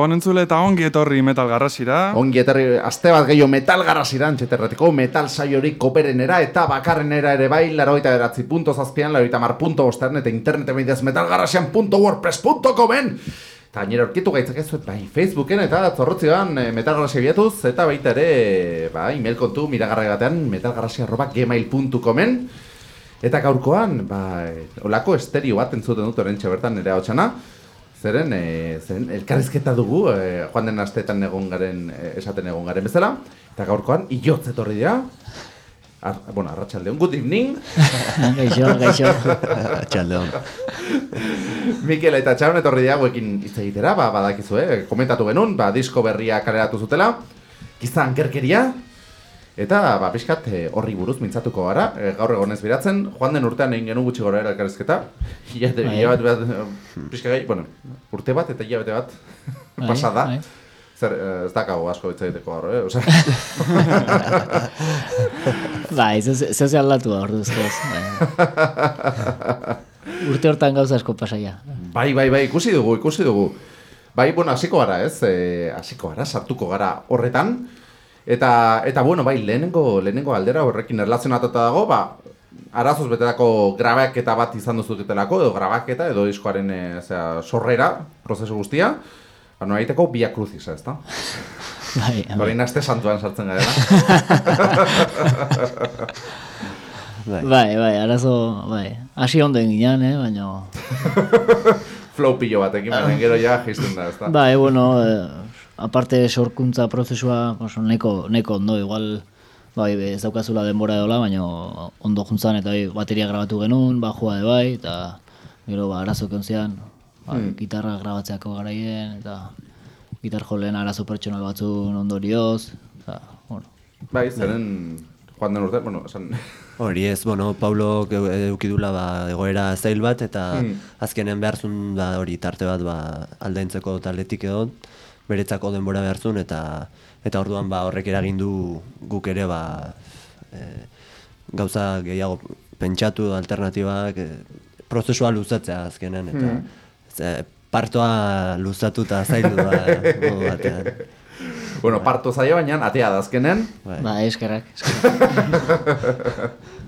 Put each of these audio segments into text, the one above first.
Gabon entzule eta ongi etorri metal garrasira. Ongi etorri, aste bat gehiago metal garrasira, antxeterratiko metal saiorik koperenera eta bakarrenera ere bai, laroita beratzi punto zazpian, laroita mar punto bostaren eta internete bidez metalgarrasian.wordpress.comen Eta nire orkitu gaitzak ez bai, Facebooken eta zorrotzioan e, metalgarrasia biatuz, eta baita ere, ba, email kontu miragarra batean metalgarrasia.gmail.comen Eta gaurkoan, ba, olako estereo bat entzuten dut orentxe bertan nire hau Zeren, e, zeren elkarrizketa dugu, e, joan den asteetan egon garen, e, esaten egon garen bezala. Eta gaurkoan, iotz etorri dira. Ar, bueno, arratxaldeon, good evening. gaixo, gaixo. Arratxaldeon. Mikel eta Txaron etorri dira guekin hitz egitera, ba, badakizu, eh? komentatu genuen, ba, disko berria kaleratu zutela. Gizan kerkeria, Eta, ba, pixkat, eh, horri buruz mintzatuko gara, e, gaur egonez biratzen, joan den urtean egin genuen gutxi gora elkarrezketa. Iate, bai. bat, bat, pixka gai, bueno, urte bat eta hilabete bat bai, pasada. Bai. Zer, eh, ez dakago asko hitz egiteko gaur, eh? Osa... bai, zeu ze aldatu hor duzkoz. urte hortan gauza asko pasaia. Bai, bai, bai, ikusi dugu, ikusi dugu. Bai, bueno, hasiko gara, ez? E, hasiko gara, sartuko gara horretan. Eta, eta bueno, bai, lehenengo, lehenengo aldera horrekin erlazionatuta dago, ba, arazoz betetako grabaketa bat izan duzutetelako, edo grabaketa, edo diskoaren e, sorrera, prozesu guztia, ba, no aiteko bia kruzisa, ez da? Bai, bai. Nazte santuan sartzen gara. bai. bai, bai, arazo, bai, hasi onden ginean, eh, baina... Flow pillo batekin, baina gero ja jizten da, ez da? Bai, bueno, eh, aparte sorkuntza prozesua oso neko, neko ondo, igual bai, ez daukazula denbora edola, baina ondo juntzan eta bai, bateria grabatu genuen, bajua de bai, eta gero ba, arazo kontzean, ba, hmm. gitarra grabatzeako garaien, eta gitar joleen arazo pertsonal batzun ondorioz, eta, bueno. Bai, zeren, joan den urte, bueno, esan... Hori ez, bueno, Paulo eukidula ba, egoera zail bat, eta hmm. azkenen beharzun da hori tarte bat ba, aldaintzeko taletik edo, beretzako denbora behartzun eta eta orduan ba horrek eragin du guk ere ba e, gauza gehiago pentsatu alternatibak e, prozesua luzatzea azkenean eta mm. ze, partoa luzatu eta zaitu da modu batean. Bueno, parto zaila baina atea da azkenen. Bai. Ba, eskerrak. eskerrak.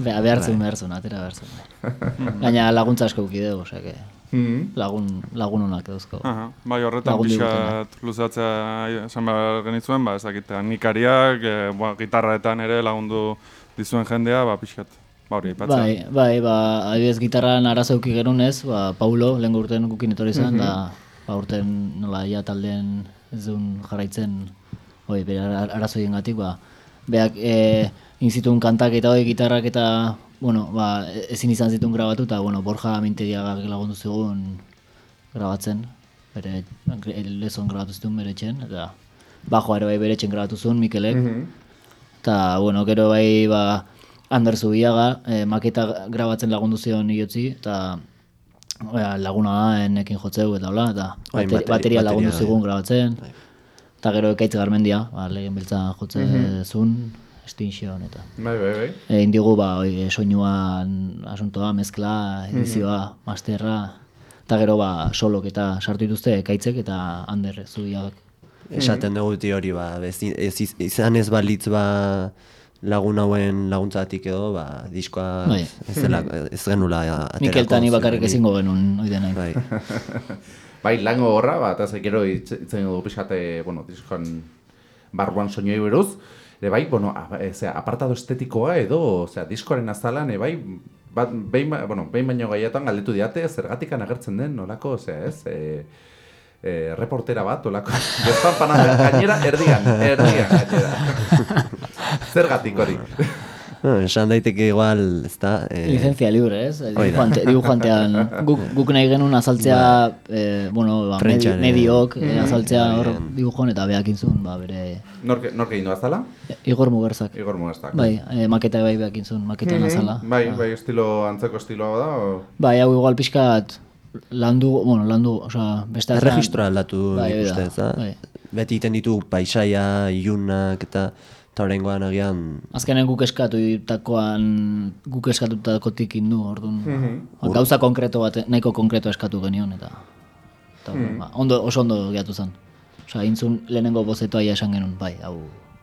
Beha, behartzen, bai. behartzen, atera behartzen. Gaina laguntza asko ukideu, osea, que... -hmm. lagun, lagun honak eduzko. Aha, bai, horretan pixat luzatzea esan behar genitzuen, ba, ez dakit, nikariak, e, ba, gitarraetan ere lagundu dizuen jendea, ba, pixat, ba, hori, ipatzea. Bai, bai, ba, adibidez gitarran arazo uki gerun ez, ba, Paulo, lehen urten gukin etorri zen, mm da, ba, urten nola, ia taldean ez duen jarraitzen, oi, bere arazoien gatik, ba, beak, e, inzitun kantak eta hori gitarrak eta bueno, ba, ezin izan zituen grabatu, eta bueno, Borja Mintediagak lagundu zegoen grabatzen, bere lezon grabatu zituen bere txen, eta bajo ere bai bere txen grabatu zuen Mikelek, mhm. eta bueno, gero bai ba, Ander Zubiaga, e, maketa grabatzen lagundu zion iotzi, eta ba, laguna da enekin jotzeu eta hola, eta bai, bateria, lagundu zigun grabatzen, bai. eta gero ekaitz garmendia, ba, lehen biltza jotze mm zuen, extinction eta. Bai, bai, bai. E, indigu ba, oi, soinuan asuntoa, mezkla, edizioa, mm masterra, eta gero ba, solok eta sartu dituzte kaitzek eta hander zubiak. Esaten dugu hori ba, ez, izan ez balitz ba, lagun hauen laguntzatik edo, ba, diskoa bai. ez, dela, ez genula aterako. Mikel tani bakarrik ezingo genuen, oi denai. Bai. bai, lango horra, ba, eta zekero itzen dugu pixate, bueno, diskoan barruan soinoi beruz, Ere bai, bueno, a, e, apartado estetikoa edo, osea, diskoaren azalan, e, bai, bat, behin, ba, bueno, behin baino gaiatan galdetu diate, zergatik agertzen den, nolako, osea, ez, e, e, reportera bat, olako, bezpan panan, gainera, erdian, erdian, gainera. zergatik hori. No, esan daiteke igual, ez da... Eh... Licencia libre, ez? Dibujantean, dibujantean guk, guk nahi genuen azaltzea, ba, eh, bueno, ba, medi, mediok, eh, mm. azaltzea hor dibujon eta behakin zuen, ba, bere... Norke, norke indu azala? Igor Mugerzak. Igor Mugerzak. Bai, eh, maketa bai behakin zuen, maketa mm -hmm. azala. Bai, ba. bai, estilo, antzeko estiloa da, o... Bai, hau igual pixkat, landu, bueno, landu, oza, beste... Erregistroa aldatu, bai, ikuste, ez da? Bai. Beti iten ditu paisaia, iunak, eta... Eta horrengoan agian... Azkenen guk eskatu ditakoan, guk eskatutakotik indu, orduan. Mm -hmm. Gauza konkreto bat, nahiko konkreto eskatu genion, eta... Eta, ba, ondo, oso ondo gehiatu zen. Osa, intzun lehenengo bozetoa ia esan genuen, bai, hau,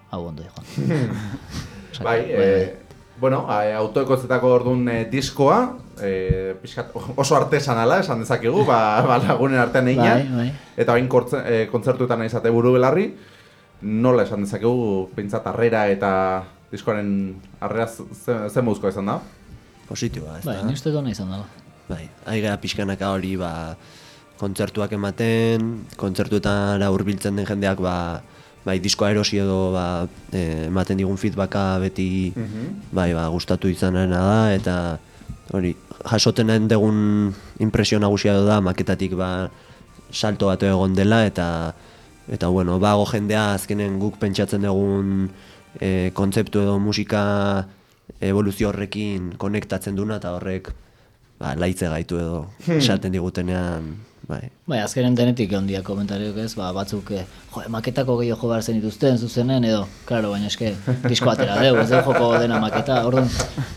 hau ondo joan. Osea, Bai, e, bueno, a- autoekozetako orduan e, diskoa, e, pixkat oso artesanala esan dezakegu, ba, ba lagunen artean egina. Bai, bai. Eta bain e, kontzertuetan izate buru belarri, nola esan dezakegu, pintzat arrera eta diskoaren arrera z- ze- zen muzkoa izan da? Positiboa, ez Bai, da? ni uste dona izan dela. Bai, aigea pixkanaka hori ba, kontzertuak ematen, kontzertuetara hurbiltzen den jendeak ba, bai, diskoa erosi edo ba, e, ematen digun feedbacka beti bai, ba, gustatu izanena da eta hori, jasoten dugun impresio nagusia da maketatik ba, salto bat egon dela eta eta bueno, bago jendea azkenen guk pentsatzen dugun e, kontzeptu edo musika evoluzio horrekin konektatzen duna eta horrek ba, laitze gaitu edo esaten digutenean bai. Bai, azkenen denetik egon dia komentariok ez, ba, batzuk, eh, jo, maketako gehiago jo behar zen dituzten zuzenen, edo, claro, baina eske, disko atera deu, ez joko dena maketa, orduan,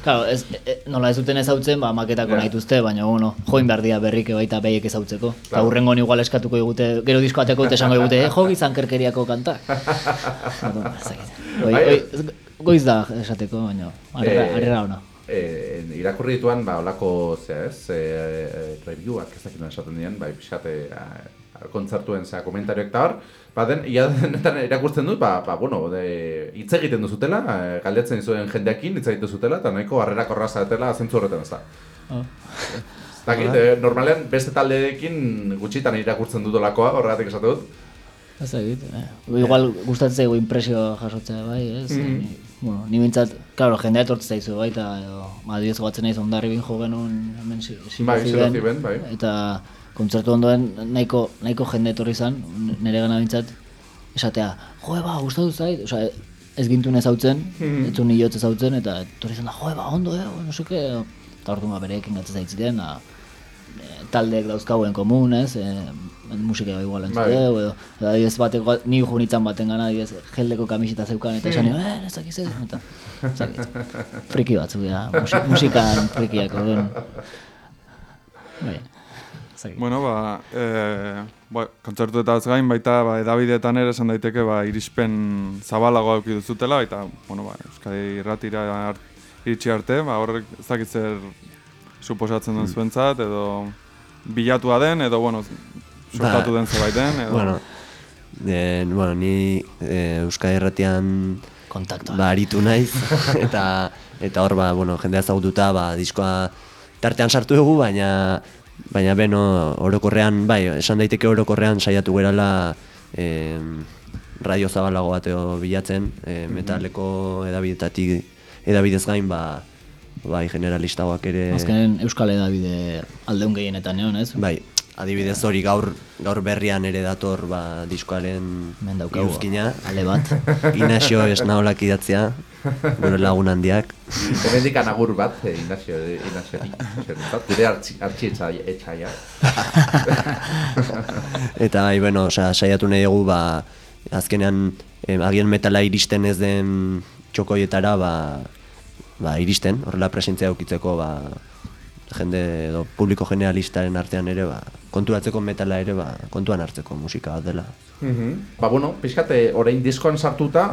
claro, ez, e, nola ez duten ezautzen, ba, maketako Ja. nahi dituzte, baina, bueno, join behar dira berrik baita behiek ezautzeko. Eta hurrengoan igual eskatuko digute, gero disko ateko dute esango digute, eh, jo gizan kerkeriako kantak. Orduan. Oi, oi, goiz da esateko, baina, arrera, Eh, arrera ona. E, irakurri dituan, ba, olako, zea ez, e, reviewak ez dakit esaten dien, bai, pixat, e, a- kontzertuen zea komentarioak eta hor, ba, den, ia denetan irakurtzen dut, ba, ba, bueno, de, hitz egiten duzutela, e, galdetzen dizuen jendeakin hitz egiten duzutela, eta nahiko harrerako arraza detela zentzu horretan ez da. Oh. Ez dakit, e, normalean beste taldeekin gutxitan irakurtzen dut olakoa, horregatik esate dut. Ez eh. Igual gustatzen zaigu impresioa jasotzea bai, ez? Ni- Bueno, ni bintzat, claro, jendea etortzen zaizu bai, eta edo, adibidez gogatzen naiz ondarri bin jo genuen hemen si- Bai, Siloziben, Siloziben, bai. Eta kontzertu ondoen nahiko, nahiko jende etorri zan, nire gana bintzat, esatea, joe ba, gustatu zait, osea, ez gintun ezautzen, ez zuen nilotz ezautzen, eta etorri zan da, joe ba, ondo, eh, no seke, eta orduan ba, bereekin gatzen zaitziten, da, eh, taldeek dauzkauen komun, ez, e, musika igual entzute, Bai. edo, edo adibidez bateko, ni junitzen baten gana, adibidez, geldeko kamiseta zeukan, eta esan, eh, ez dakiz ez, eta, ez dakit. friki batzuk, ja, musi- musikan frikiak, orduan. Bai. Bueno, ba, e, ba, kontzertuetaz gain baita ba, edabideetan ere esan daiteke ba, irispen zabalagoa eduki duzutela, eta bueno, ba, Euskadi irratira art, iritsi arte, ba, horrek ez dakit zer suposatzen duen zuentzat, edo bilatua den, edo bueno, sortatu Ba, den zerbait den, edo... Bueno, eh, bueno, ni eh, Euskadi Erratian Kontaktoa. ba, aritu naiz, eta eta hor, ba, bueno, jendea ezagututa, ba, diskoa tartean sartu dugu, baina baina beno, orokorrean, bai, esan daiteke orokorrean saiatu gerala eh, radio zabalago bat edo bilatzen, eh, metaleko edabidetatik edabidez gain, ba, bai, generalistagoak ere... Azkenen Euskal Edabide aldeun gehienetan egon, ez? Bai, adibidez hori gaur gaur berrian ere dator ba, diskoaren iruzkina. ale bat. Ignacio esnaolak idatzia, gure lagun handiak. Hemendik anagur bat, e, Ignacio, Ignacio, Ignacio, gure artxi, artxi etxaia. Eta bai, bueno, osea, saiatu nahi dugu, ba, azkenean eh, agian metala iristen ez den txokoietara, ba, ba, iristen, horrela presentzia eukitzeko, ba, jende edo publiko generalistaren artean ere, ba, konturatzeko metala ere, ba, kontuan hartzeko musika bat dela. Ba, bueno, pixkate, orain diskoan sartuta,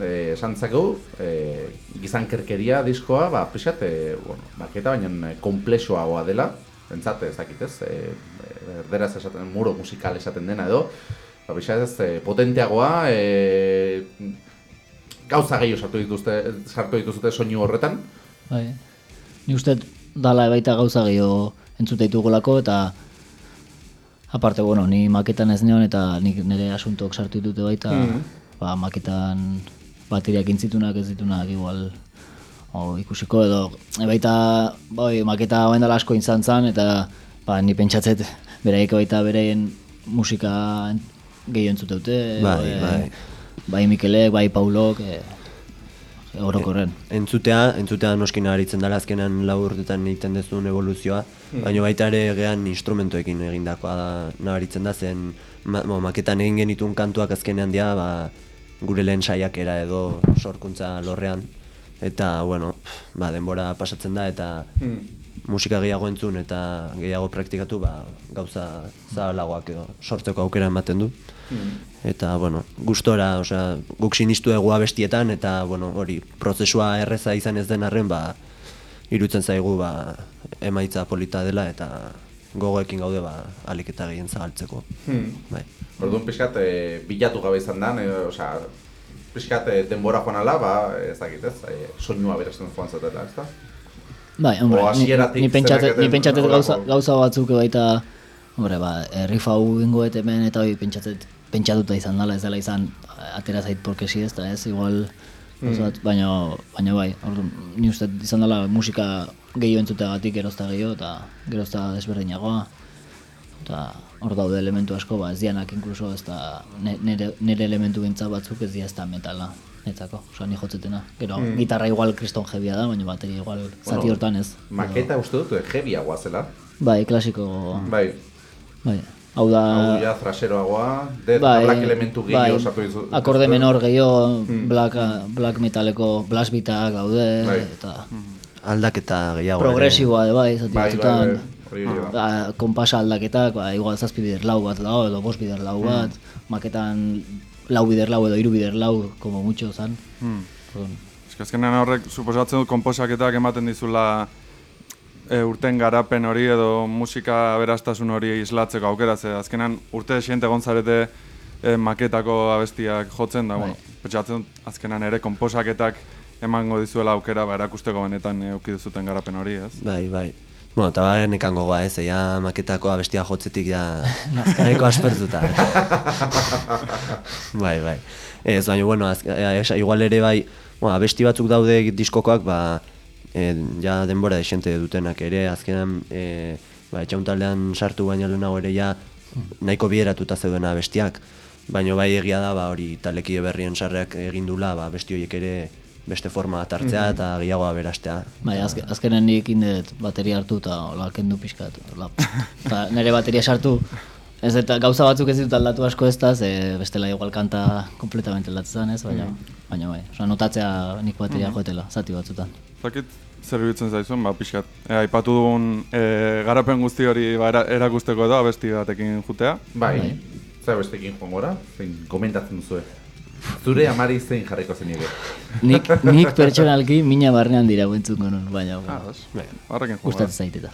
eh, esan dezakegu, eh, gizan kerkeria diskoa, ba, pixkate, bueno, maketa baina komplexoagoa dela, bentsat, ez dakit ez, eh, erderaz esaten, muro musikal esaten dena edo, ba, pixkat ez, eh, potenteagoa, eh, gauza gehiago sartu dituzte, sartu dituzute soinu horretan, Bai. Ni uste dala baita gauza gehiago entzute ditugulako eta aparte, bueno, ni maketan ez neon eta nik nire asuntok sartu ditute baita ba, maketan bateriak intzitunak ez ditunak igual o, ikusiko edo e, baita bai, maketa dela asko izan zen eta ba, ni pentsatzet beraiek baita bereien musika gehiago entzute dute Bai, bai. bai Mikelek, bai Paulok e, orokorren. Entzutea, entzutea noski nabaritzen dela azkenan lau urtetan egiten dezun evoluzioa, baina baita ere gean instrumentoekin egindakoa da nabaritzen da zen ma, mo, maketan egin genituen kantuak azkenean dira ba, gure lehen saiakera edo sorkuntza lorrean. Eta bueno, ba, denbora pasatzen da eta musika gehiago entzun eta gehiago praktikatu, ba, gauza zabalagoak edo sortzeko aukera ematen du. Eta, bueno, gustora, osea, guk sinistu dugu abestietan, eta, bueno, hori, prozesua erreza izan ez den arren, ba, irutzen zaigu, ba, emaitza polita dela, eta gogoekin gaude, ba, alik eta gehien zabaltzeko. Hmm. Bai. Orduan pixkat, e, bilatu gabe izan da, e, osea, pixkat e, denbora joan ala, ba, ez dakit ez, e, soinua berasten joan zatela, ez da? Bai, hombre, O ni, ni pentsatet, ni pentsatet gauza, gauza batzuk baita, hombre, ba, rifa hau ingoet hemen eta hori pentsatet, pentsatuta izan dela, ez dela izan, atera zait porkesi ez da, ez, igual, bat, baina, baina bai, orduan, ni uste izan dela musika gehiago entzuteagatik gerozta gehiago, eta gerozta desberdinagoa, eta hor daude elementu asko, ba, ez dianak inkluso, ez da, nire, nire elementu gintza batzuk ez dira ez da metala, netzako, osea, ni jotzetena. Gero, gitarra igual kriston jebia da, baina bateria igual zati hortan ez. Maketa uste dut, e, heaviagoa zela. Bai, klasiko, Bai, bai. Hau da, hau ja thrasheroagoa, de bai, black elementu gehiago sartu dizu. akorde menor gehiago, black, black metaleko blast beatak daude, Bai. eta Aldaketa gehiago. progresiboa de bai, zati Bai, bai, batzutan. bai, hori hori da. Ba, konpasa aldaketak, ba, igual zazpi bider lau bat dago, edo bost bider lau bat, maketan lau bider lau edo hiru bider lau, como mucho zan. Hmm. Orduan, Eske azkenean horrek suposatzen dut konposaketak ematen dizula e, urten garapen hori edo musika aberastasun hori islatzeko aukera ze azkenan urte siente egon zarete e, maketako abestiak jotzen da, Bai. bueno, pentsatzen dut azkenan ere konposaketak emango dizuela aukera ba, erakusteko benetan e, eduki duzuten garapen hori, ez? Bai, bai. Bueno, eta bai nekan gogoa ez, ja maketako abestia jotzetik ja nahiko aspertuta. bai, bai. Ez, baina, bueno, az, eh, esa- igual ere bai, bueno, abesti batzuk daude diskokoak, ba, eh, ja denbora desente dutenak ere, azkenan, eh, ba, etxauntaldean sartu baina lehenago ere ja nahiko bideratuta zeudena abestiak. Baina bai egia da, ba, hori talekide berrien sarreak egin dula, ba, besti horiek ere beste forma hartzea eta gehiago aberastea. Bai, azke, azkenen nik indet bateria hartu eta hola kendu pixkat. Eta nire bateria sartu, ez eta gauza batzuk ez ditut aldatu asko ez da, ze bestela igual kanta kompletamente aldatzen ez, baina, baina bai. Osa, notatzea nik bateria joetela, zati batzutan. Zakit zer iruditzen zaizuen, ba, pixkat. E, aipatu dugun e, garapen guzti hori ba, era, erakusteko edo abesti batekin jutea. Bai, Bai. zer bestekin joan gora, zein komentatzen duzue. Zure amari zein jarriko zenioke. Nik, nik pertsonalki mina barnean dira guentzuko nun, baina Ah, bueno, ez. Horrekin juega. gustatzen zaiteta.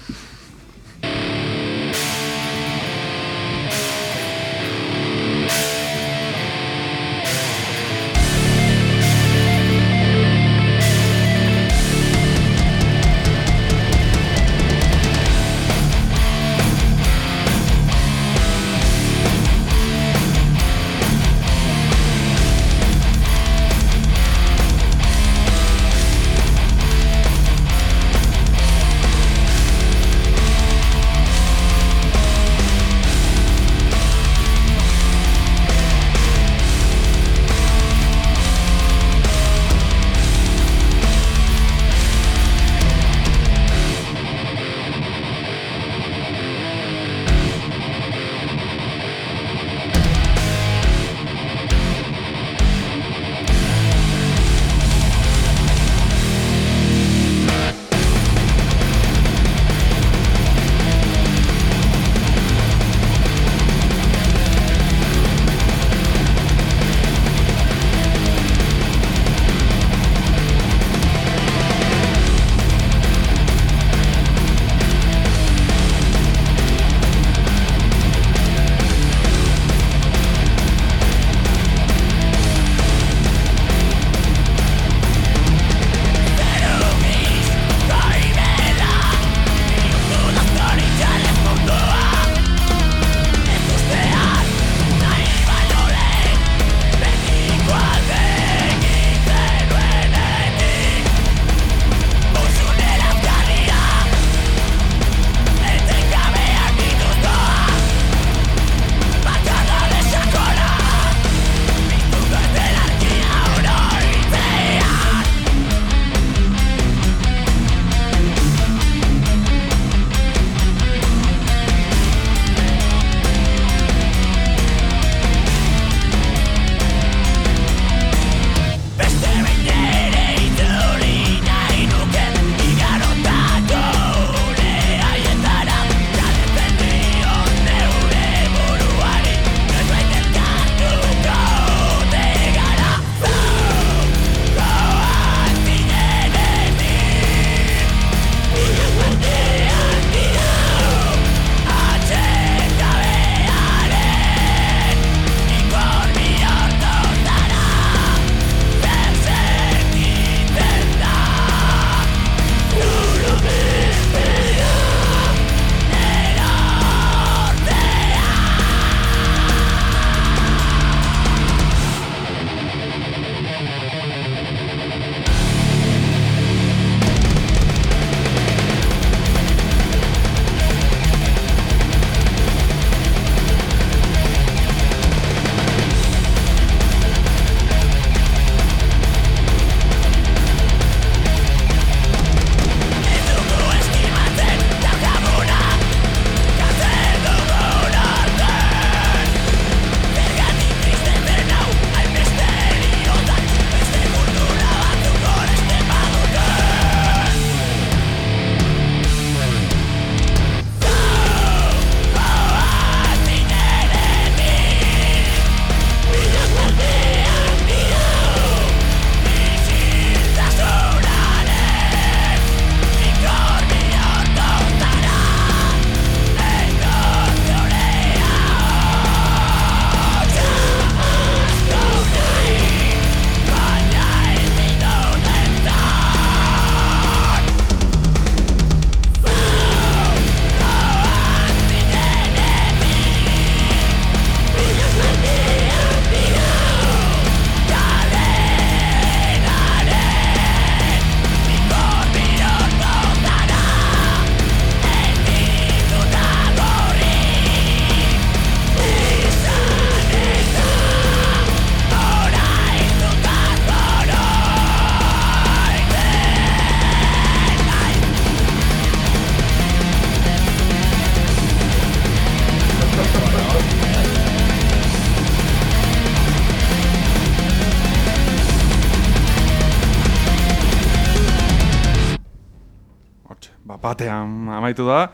Batean amaitu da.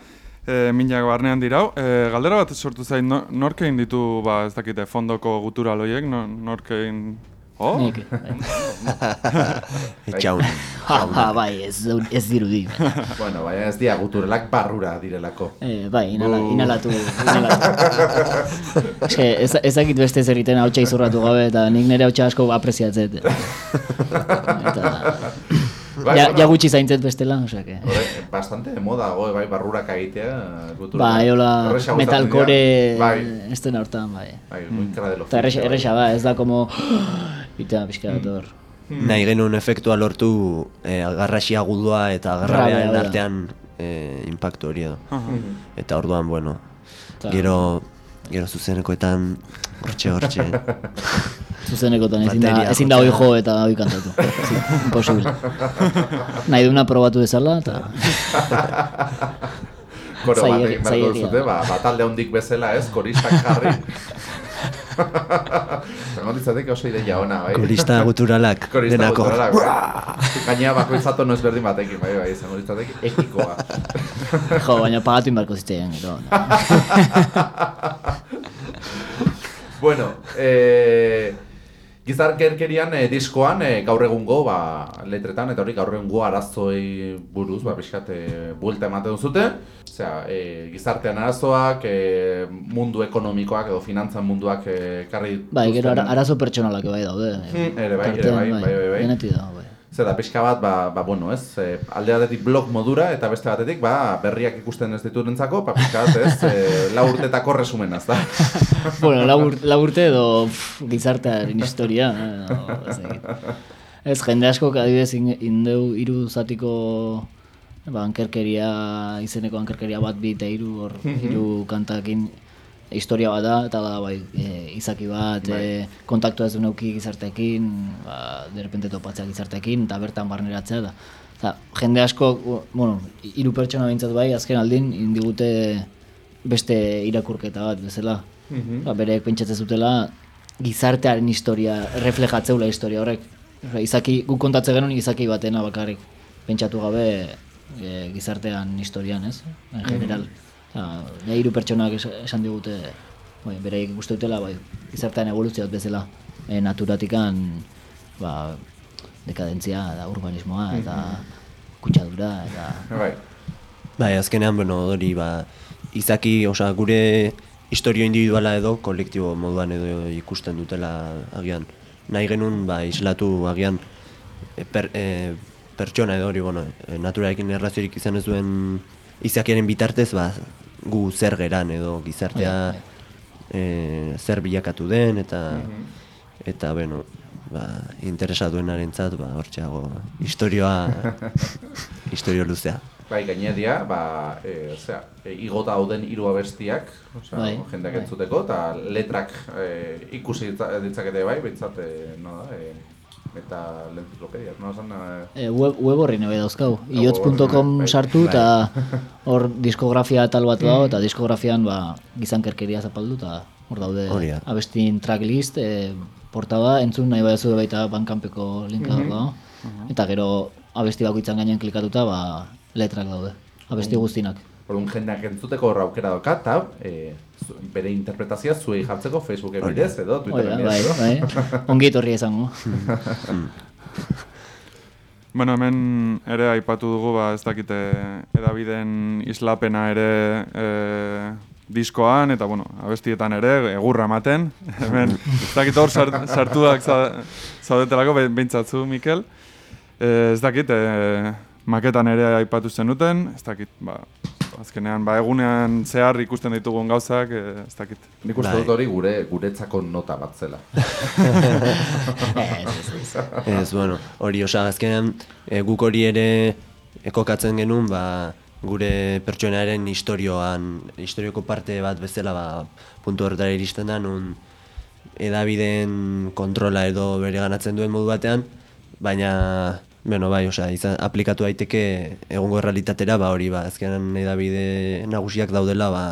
E, minak barnean dirau. E, galdera bat sortu zain, no, nork egin ditu, ba, ez dakite, fondoko gutura loiek, no, nork egin... Oh? Nik, bai. Etxaun. Bai, ez, ez dirudi. Bueno, baina ez dia guturelak barrura direlako. Eh, bai, inala, inalatu, inalatu. Eske, ez, ezakit beste zer egiten hautsa izurratu gabe, eta nik nire hautsa asko apreziatzet. eta, Bai, ja, ja gutxi zaintzet bestela, osea que... Hore, bastante de moda, goe, bai, barrurak egitea. Bai, gustatzen metalcore. Bai, ez den hortan, bai. bai, muy cara de Eta erresa, físico, erresa da, ez da como... Ita, pixka bat hor. Nahi genuen efektua lortu eh, agarraxia agudua eta agarrabearen Rabea, hau da. artean eh, impactu hori edo. Aha. Eta orduan, bueno, Ta- gero, gero zuzenekoetan hortxe hortxe. Zuzenekotan ezin da, ezin da hoi jo eta hoi kantatu. Imposible. Nahi duna probatu bezala, eta... Koro bat egin zailegia. duzute, ba, batalde hondik bezala, ez, koristak jarri. Zango ditzateke oso ideia ona, bai? Korista guturalak, Korista denako. guturalak, bai. Gaina bakoitzato no ezberdin batekin, bai, bai, zango ditzateke ekikoa. Jo, baina pagatu inbarko zitean, gero. bueno, eh, Gizar gerkerian eh, diskoan eh, gaur egungo ba, letretan eta hori gaur egungo arazoei buruz ba, pixkat eh, buelta ematen duzute. Osea, eh, gizartean arazoak, eh, mundu ekonomikoak edo finantzan munduak eh, karri Bai, gero ara, arazo pertsonalak bai daude. Hmm, ere bai, ere bai, bai, bai, bai. Dago, bai. Zer da, pixka bat, ba, ba bueno, ez, e, alde batetik blog modura eta beste batetik, ba, berriak ikusten ez diturentzako, ba, pixka bat, ez, e, lau urtetako resumena, ez da? bueno, labur, laburte edo pff, gizartearen historia. eh, o, ez, jende asko adibidez in- indeu hiru zatiko ba, ankerkeria, izeneko ankerkeria bat bi eta hiru hor hiru kantakin historia bat da, eta da bai, e, izaki bat, e, kontaktua ez du neuki gizarteekin, ba, derrepente topatzea gizarteekin, eta bertan barneratzea da. Eta jende asko, bueno, hiru pertsona behintzat bai, azken aldin, indigute beste irakurketa bat bezala. ba, bereek pentsatzen zutela gizartearen historia, reflejatzeula historia horrek. Izaki, guk kontatzen genuen izaki batena bakarrik pentsatu gabe e, gizartean historian, ez? En general. Osea, ne hiru pertsonak es- esan digute, bai, bereik ikuste dutela, bai, gizartean evoluzio bat bezala, e, naturatikan, ba, dekadentzia, da urbanismoa, eta kutsadura, eta... Bai, Bai, azkenean, bueno, hori, ba, izaki, osea, gure historio individuala edo kolektibo moduan edo ikusten dutela agian. Nahi genuen, ba, islatu agian e, per, e, pertsona edo hori, bueno, e, naturarekin erraziorik izan ez duen izakiaren bitartez, ba, gu zer geran edo gizartea e, zer bilakatu den, eta, eta, bueno, ba, interesa duenarentzat, ba, hortxeago, historioa, historio luzea. bai, gainedia, ba, e, osea, e, igota dauden hiru abestiak, osea, Bai, jendeak bai. entzuteko, eta letrak e, ikusi ditza- ditzakete bai, behintzat, e, no da, e, eta lentiplopedia, no esan, e, E, web, web horri nabe dauzkau. Ah, Iotz.com bai. sartu eta hor diskografia tal bat dago eta diskografian ba, gizankerkeria zapaldu eta hor daude Hori da. abestin tracklist, e, portada, entzun nahi baduzu baita bankanpeko linka hor dago. Eta gero abesti bakoitzan gainean klikatuta ba, letrak daude. Abesti guztinak. Orduan jendeak entzuteko hor aukera dauka, eta e, zu- bere interpretazioa zuei jartzeko Facebooken bidez edo da, Twitteren bai, bidez edo. bai. Ongi etorri izango. Bueno, hemen ere aipatu dugu, ba, ez dakite, edabideen islapena ere e, diskoan, eta, bueno, abestietan ere, egurra ematen. Hemen, ez dakit hor sart, sartuak za- zaudetelako, be- behintzatzu, Mikel. E, ez dakit, e, maketan ere aipatu zenuten, ez dakit, ba, azkenean, ba, egunean zehar ikusten ditugun gauzak, e, ez dakit. Nik uste Bai. dut hori gure guretzako nota bat zela. ez, ez, ez. Ez, bueno, hori osa azkenean e, guk hori ere ekokatzen genuen, ba, gure pertsonaren historioan, historioko parte bat bezala ba, puntu horretara iristen da, nun edabideen kontrola edo bere ganatzen duen modu batean, baina, bueno, bai, osea, izan, aplikatu daiteke egungo errealitatera, ba, hori, ba, azkenean edabide nagusiak daudela, ba,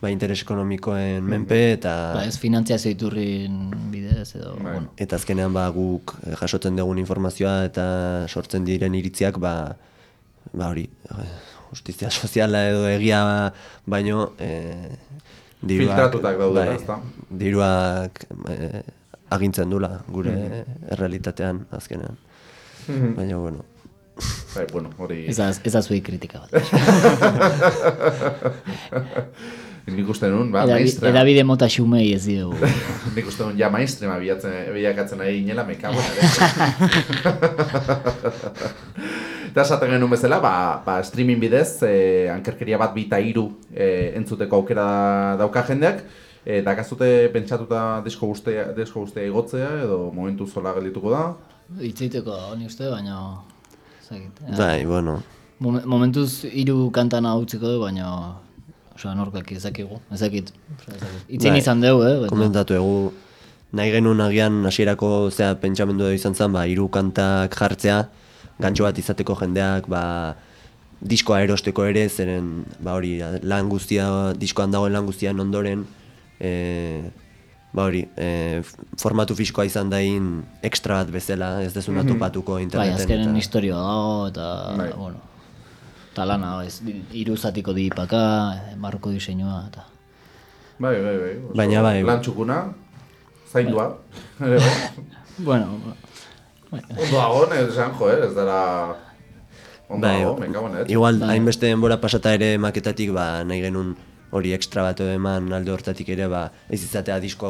ba, interes ekonomikoen menpe, eta... Ba, ez finantziazio iturrin bidez edo, Bai. bueno. Eta azkenean ba, guk eh, jasotzen dugun informazioa eta sortzen diren iritziak ba, ba hori, eh, justizia soziala edo egia baino e, Filtratutak daudela, ezta? Diruak e, agintzen dula gure Mhm. errealitatean azkenean. Baina, bueno, Bai, bueno, hori... Ez da, ez da zuei kritika bat. Nik uste nun, ba, Edabi- maistra. Edabide mota xumei ez diogu. Nik uste nun, ja mainstreama bilatzen, bilakatzen ari inela, me cago en ere. Eta esaten genuen bezala, ba, ba, streaming bidez, eh, ankerkeria bat bita hiru eh, entzuteko aukera dauka jendeak, eh, dakazute pentsatuta disko guztia, disko guztia igotzea, edo momentu zola geldituko da. Itzeiteko honi uste, baina... Zagit, bai, bueno, Momen- Momentuz hiru kantana utziko du, baina... Osa, norkak ezakigu, ezakit. Itzin Bai. izan dugu, eh? baina- komentatu egu nahi genuen agian hasierako zea pentsamendu izan zen, ba, hiru kantak jartzea, gantxo bat izateko jendeak, ba, diskoa erosteko ere, zeren, ba, hori, lan guztia, diskoan dagoen lan guztian ondoren, e, ba, hori, e, formatu fisikoa izan dain extra bat bezala, ez dezuna topatuko Bai, interneten. azkenen eta- historioa dago, eta, Bai. bueno, eta lana, ez, hiru zatiko dipaka, marroko diseinua, eta... Bai, bai, bai. oso Baina bai. Lan txukuna, zaindua. Ere, bai. Bueno, bai, Ondo dago, ez esan, jo, eh, ez dara... Ondo Bai, dago, me cago en el. Igual, hainbeste denbora pasata ere maketatik, ba, nahi genuen hori extra bat eman alde hortatik ere, ba, ez izatea disko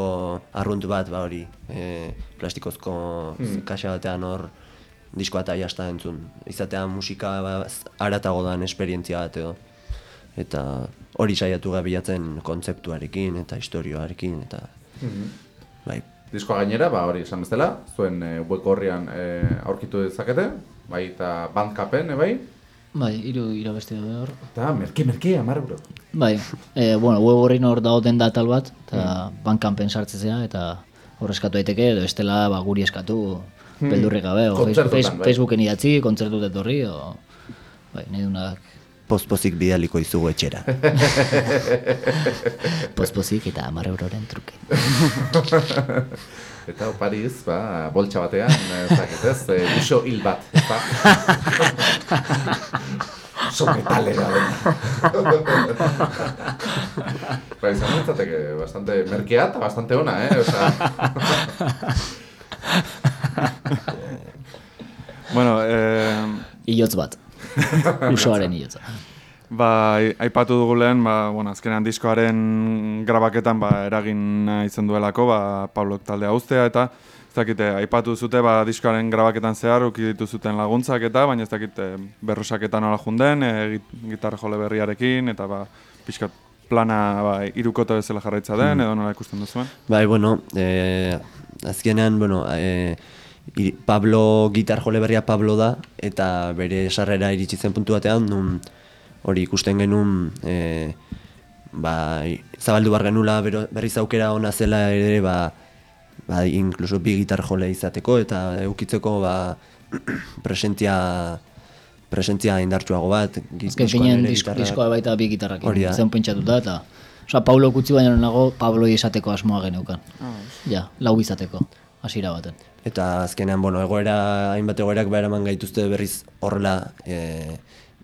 arrunt bat, ba, hori, e, plastikozko Hmm. kaxa batean hor, diskoa eta jasta entzun. Izatea musika ba, aratago dan esperientzia bat edo. Eta hori saiatu gabilatzen kontzeptuarekin eta historioarekin, eta, Hmm. bai, Diskoa gainera, ba hori esan bezala, zuen e, web horrian e, aurkitu dezakete, bai eta bandcapen, e, bai, bai, hiru hiru beste daude hor. eta merke, merke, amar euro. Bai, e, bueno, web horrein hor dago den datal bat, eta bankanpen sartzea, eta hor eskatu daiteke, edo estela ba, guri eskatu, beldurrik gabe, o bai. Facebooken idatzi, kontzertu etorri, o... Bai, nahi dunak pozpozik bidaliko izugu etxera. pospozik eta amar euroren truke. Eta opariz, ba, boltsa batean, ez dakit ez, e, uso hil bat, ez da? Oso metalera dena. ba, izan nintzateke bastante merkea eta bastante ona, eh? Osa, Bueno, eh, Iotz bat. Usoaren iotza. Ba, ai- aipatu dugu lehen, ba, bueno, azkenean diskoaren grabaketan ba, eragin izan duelako, ba, Pablo taldea ustea eta ez dakite, aipatu zute ba, diskoaren grabaketan zehar uki dituzuten laguntzak eta, baina ez dakite, berrosaketan nola junden, e, git- gitarra jole berriarekin, eta ba, pixkat plana ba, irukote bezala jarraitza den, edo nola ikusten duzuen. Bai, bueno, eh, azkenean, bueno, eh, i- Pablo, gitar jole berria Pablo da, eta bere sarrera iritsi zen puntu batean, nun hori ikusten genuen, eh, ba, zabaldu bar genula berriz aukera ona zela ere, ba, ba, inkluso bi gitar jole izateko, eta eukitzeko, ba, presentzia, presentzia indartsuago bat. gi- Azken diskoan finen ere disko, gitarra- diskoa baita bi gitarrakin. Zen pentsatuta eta... Osa, Paulo kutzi baina nago Pablo esateko asmoa geneukan. Ja, lau izateko, hasiera baten. Eta azkenean, bueno, egoera, hainbat egoerak behar eman gaituzte berriz horrela e,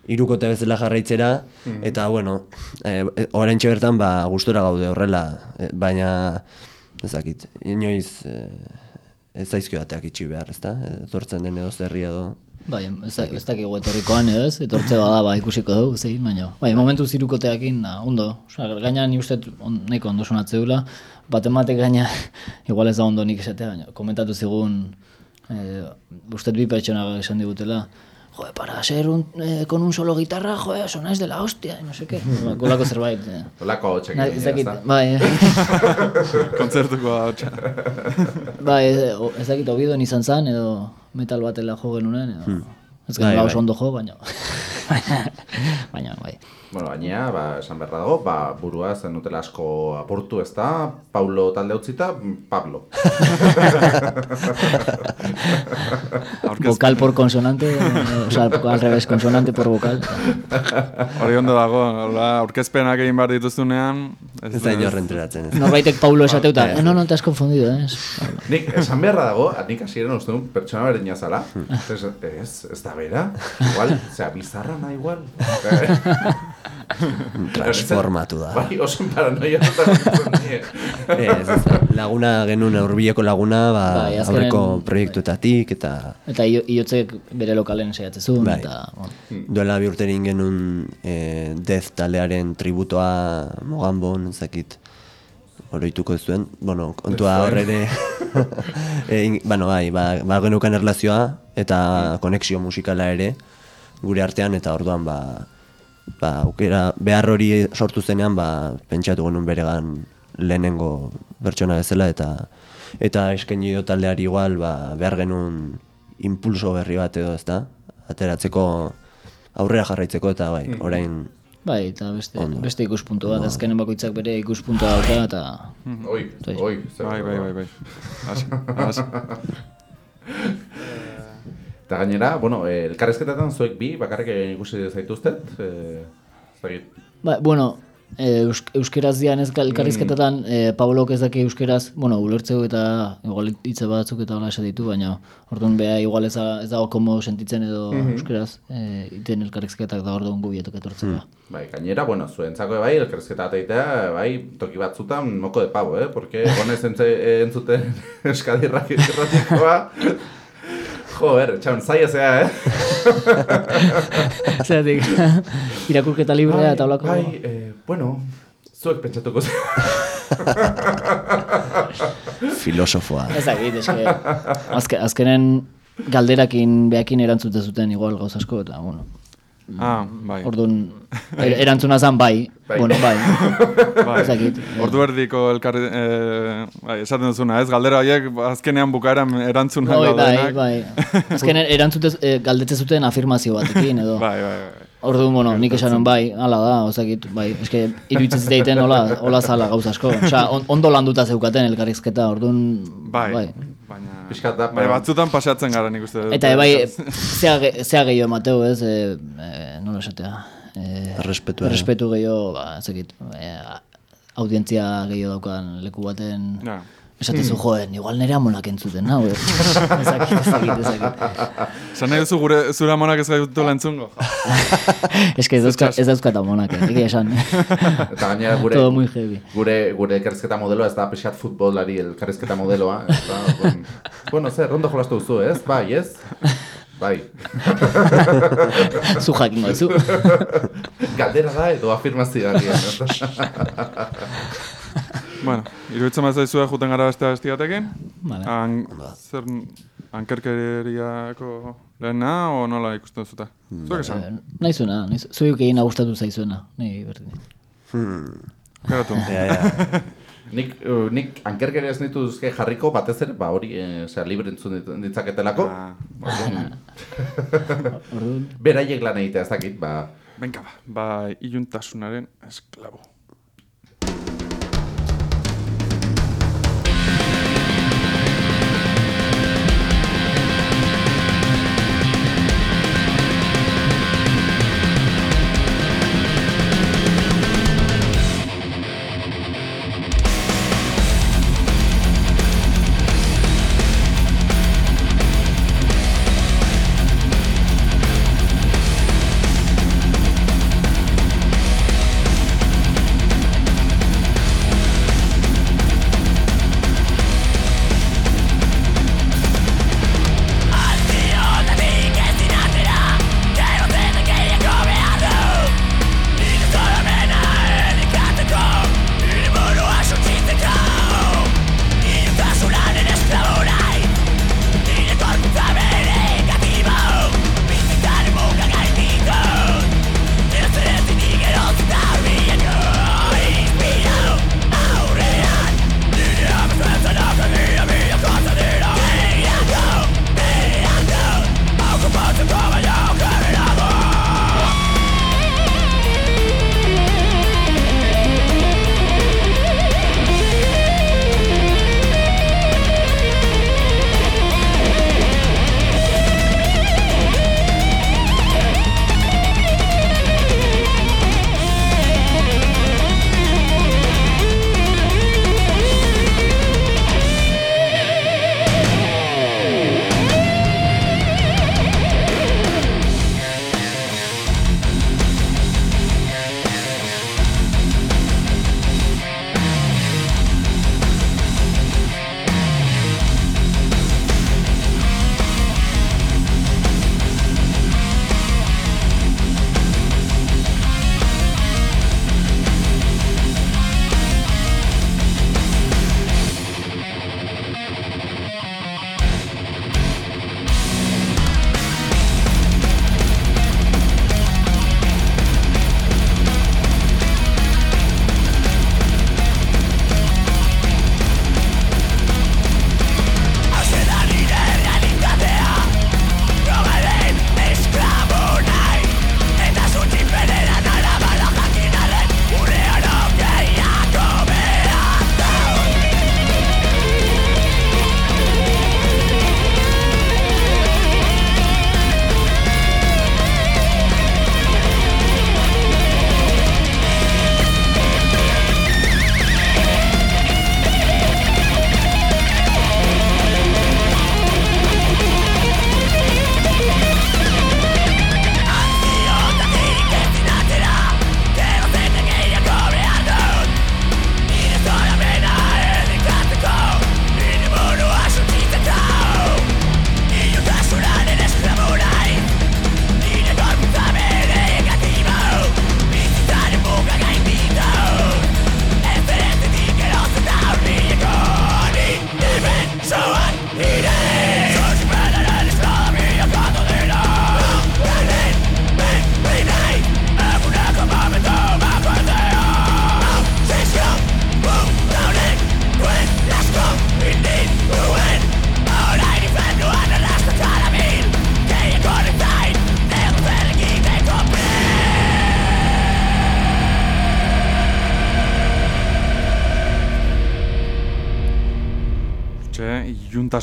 irukote bezala jarraitzera, eta, bueno, e, orain bertan, ba, gustora gaude horrela, e, baina, ezakit, inoiz e, ez zaizkio bateak itxi behar, ezta? Etortzen den edo zerri edo... Bai, ez, da- ez dakigu etorrikoan edo ez, etortze bada ba ikusiko dugu zein, baina. Bai, momentu zirukoteakin, na, ondo. Osa, gaina ni uste on, nahiko ondo sonatze dula, bat ematek gaina, igual ez da ondo nik esatea, baina komentatu zigun, eh, uste bi pertsona esan digutela, joe, para ser un, eh, con un solo guitarra, joe, sonáis de la hostia, y no sé qué. Golako zerbait. Olako hau txekin, ez dakit, ez da? bai, Kontzertuko hau bai, ez, ez dakit obidon izan zan, edo metal batela jo genunen, edo... Ez Bai, gara bai. oso ondo jo, baina... baina, bai. Bueno, baina, ba, esan berra dago, ba, burua zen dutela asko apurtu ez da, Paulo talde utzita, Pablo. Vocal por consonante, o sea, al revés, consonante por vocal. hori ondo dago, hola, aurkezpenak egin behar dituzunean. Ez da inor enteratzen. Norbaitek Paulo esateuta, eh, no, no, te has confundido, eh. Nik, esan beharra dago, nik hasieran uste dut pertsona berdina zala. Ez, ez, ez da bera. Igual, zera, bizarra na igual. Transformatu da. Bai, oso paranoia Ez, laguna genuen urbileko laguna, ba, Bai, azkenen- aurreko proiektuetatik, eta Eta io- iotzek bere lokalen saiatzezun, Bai. eta, bueno, duela bi urte egin genuen e, Death taldearen tributoa Mogambon, ez dakit, oroituko zuen, bueno, kontua hor ere, egin- bueno, bai, ba, ba genukan erlazioa, eta konexio musikala ere, gure artean, eta orduan, ba, ba, aukera, behar hori sortu zenean, ba, pentsatu genuen beregan lehenengo bertsona bezala, eta eta eskaini dio taldeari igual, ba, behar genuen impulso berri bat edo, ezta? Ateratzeko aurrera jarraitzeko eta bai, orain bai, eta beste, Ondo. beste ikuspuntu bat, azkenen bakoitzak bere ikuspuntua dauka, eta Oi, Bai. oi. zer- Bai, bai, bai, bai. Hasi, hasi. Eta gainera, bueno, eh, elkarrezketetan zuek bi, bakarrik ikusi zaituztet. Eh, ez dakit. Ba, bueno, e, eus, euskeraz dian ez elkarrizketetan, e, Pablok ez daki euskeraz, bueno, ulertzeu eta igual hitze batzuk eta hola ditu, baina orduan beha igual ez, da- ez dago komo sentitzen edo euskeraz, e, iten elkarrizketak da orduan gubietok etortzen da. Bai, gainera, bueno, zuentzako bai, elkarrezketa bat egitea, bai, toki batzutan moko de pavo, eh? Porque entze, entzuten Euskadi irratikoa. Joder, txaun, zaila zea, eh? Zeratik, irakurketa librea eta holako. Bai, eh, bueno, zuek pentsatuko zea. filosofoa. Ez dakit, eske, azke, azkenen galderakin behakin erantzute zuten igual gauz asko, eta, bueno, Ah, bai. orduan, er, erantzuna zan bai, Bai. bueno, bai, bai. ez dakit. Ordu erdiko elkarri, eh, bai, esaten duzuna, ez? Galdera horiek azkenean bukaeran erantzuna Bai, bai, bai. Azkenen erantzute, e, galdetze zuten afirmazio batekin, edo. Bai, bai, bai. Orduan, bueno, nik esanon bai, hala da, ozakit, bai, eske, iruditzen ziteiten hola, hola zala gauz asko. Osea, on, ondo landuta zeukaten elkarrizketa, orduan, Bai, bai. Pixkat da, Bai, batzutan pasatzen gara nik uste. Eta bai, zea, ge- zea gehiago emateu, ez, e, e, nola esatea, e, Errespetua. Respetu gehiago, ba, ezakit, e, audientzia gehiago daukan leku baten, Ja. Esatezu joen, igual nire amonak entzuten, ez? ezakit, ezakit, ezakit. Zan nahi duzu gure, zure amonak ez gaitu entzungo? Ez que ez dauzka, ez dauzkat amonak, eh, egia esan. Eta gainera gure, Todo muy heavy. gure, gure elkarrizketa modeloa ez da pixat futbolari elkarrizketa modeloa. Da, bon, bueno, zer, rondo jolastu duzu, ez? Bai, ez? Bai. Zu jakingo zu. Galdera da edo afirmazioa agian, ez? Bueno, iruditzen bat zaizue juten gara beste abesti batekin? Vale. An, zer, ankerkeriako lehena, o nola ikusten zuta? Zuek esan, Eh, Naizuna, naiz, zuik egin gustatu zaizuena, ni berdin. geratu. Ja, ja. Nik, uh, nik ankerkeria ez nituzke jarriko batez ere, ba hori, eh, osea, libre entzun dit- ditzaketelako. Ah, Beraiek lan egitea ez dakit, ba, Venga, ba, ba, iluntasunaren esklabo.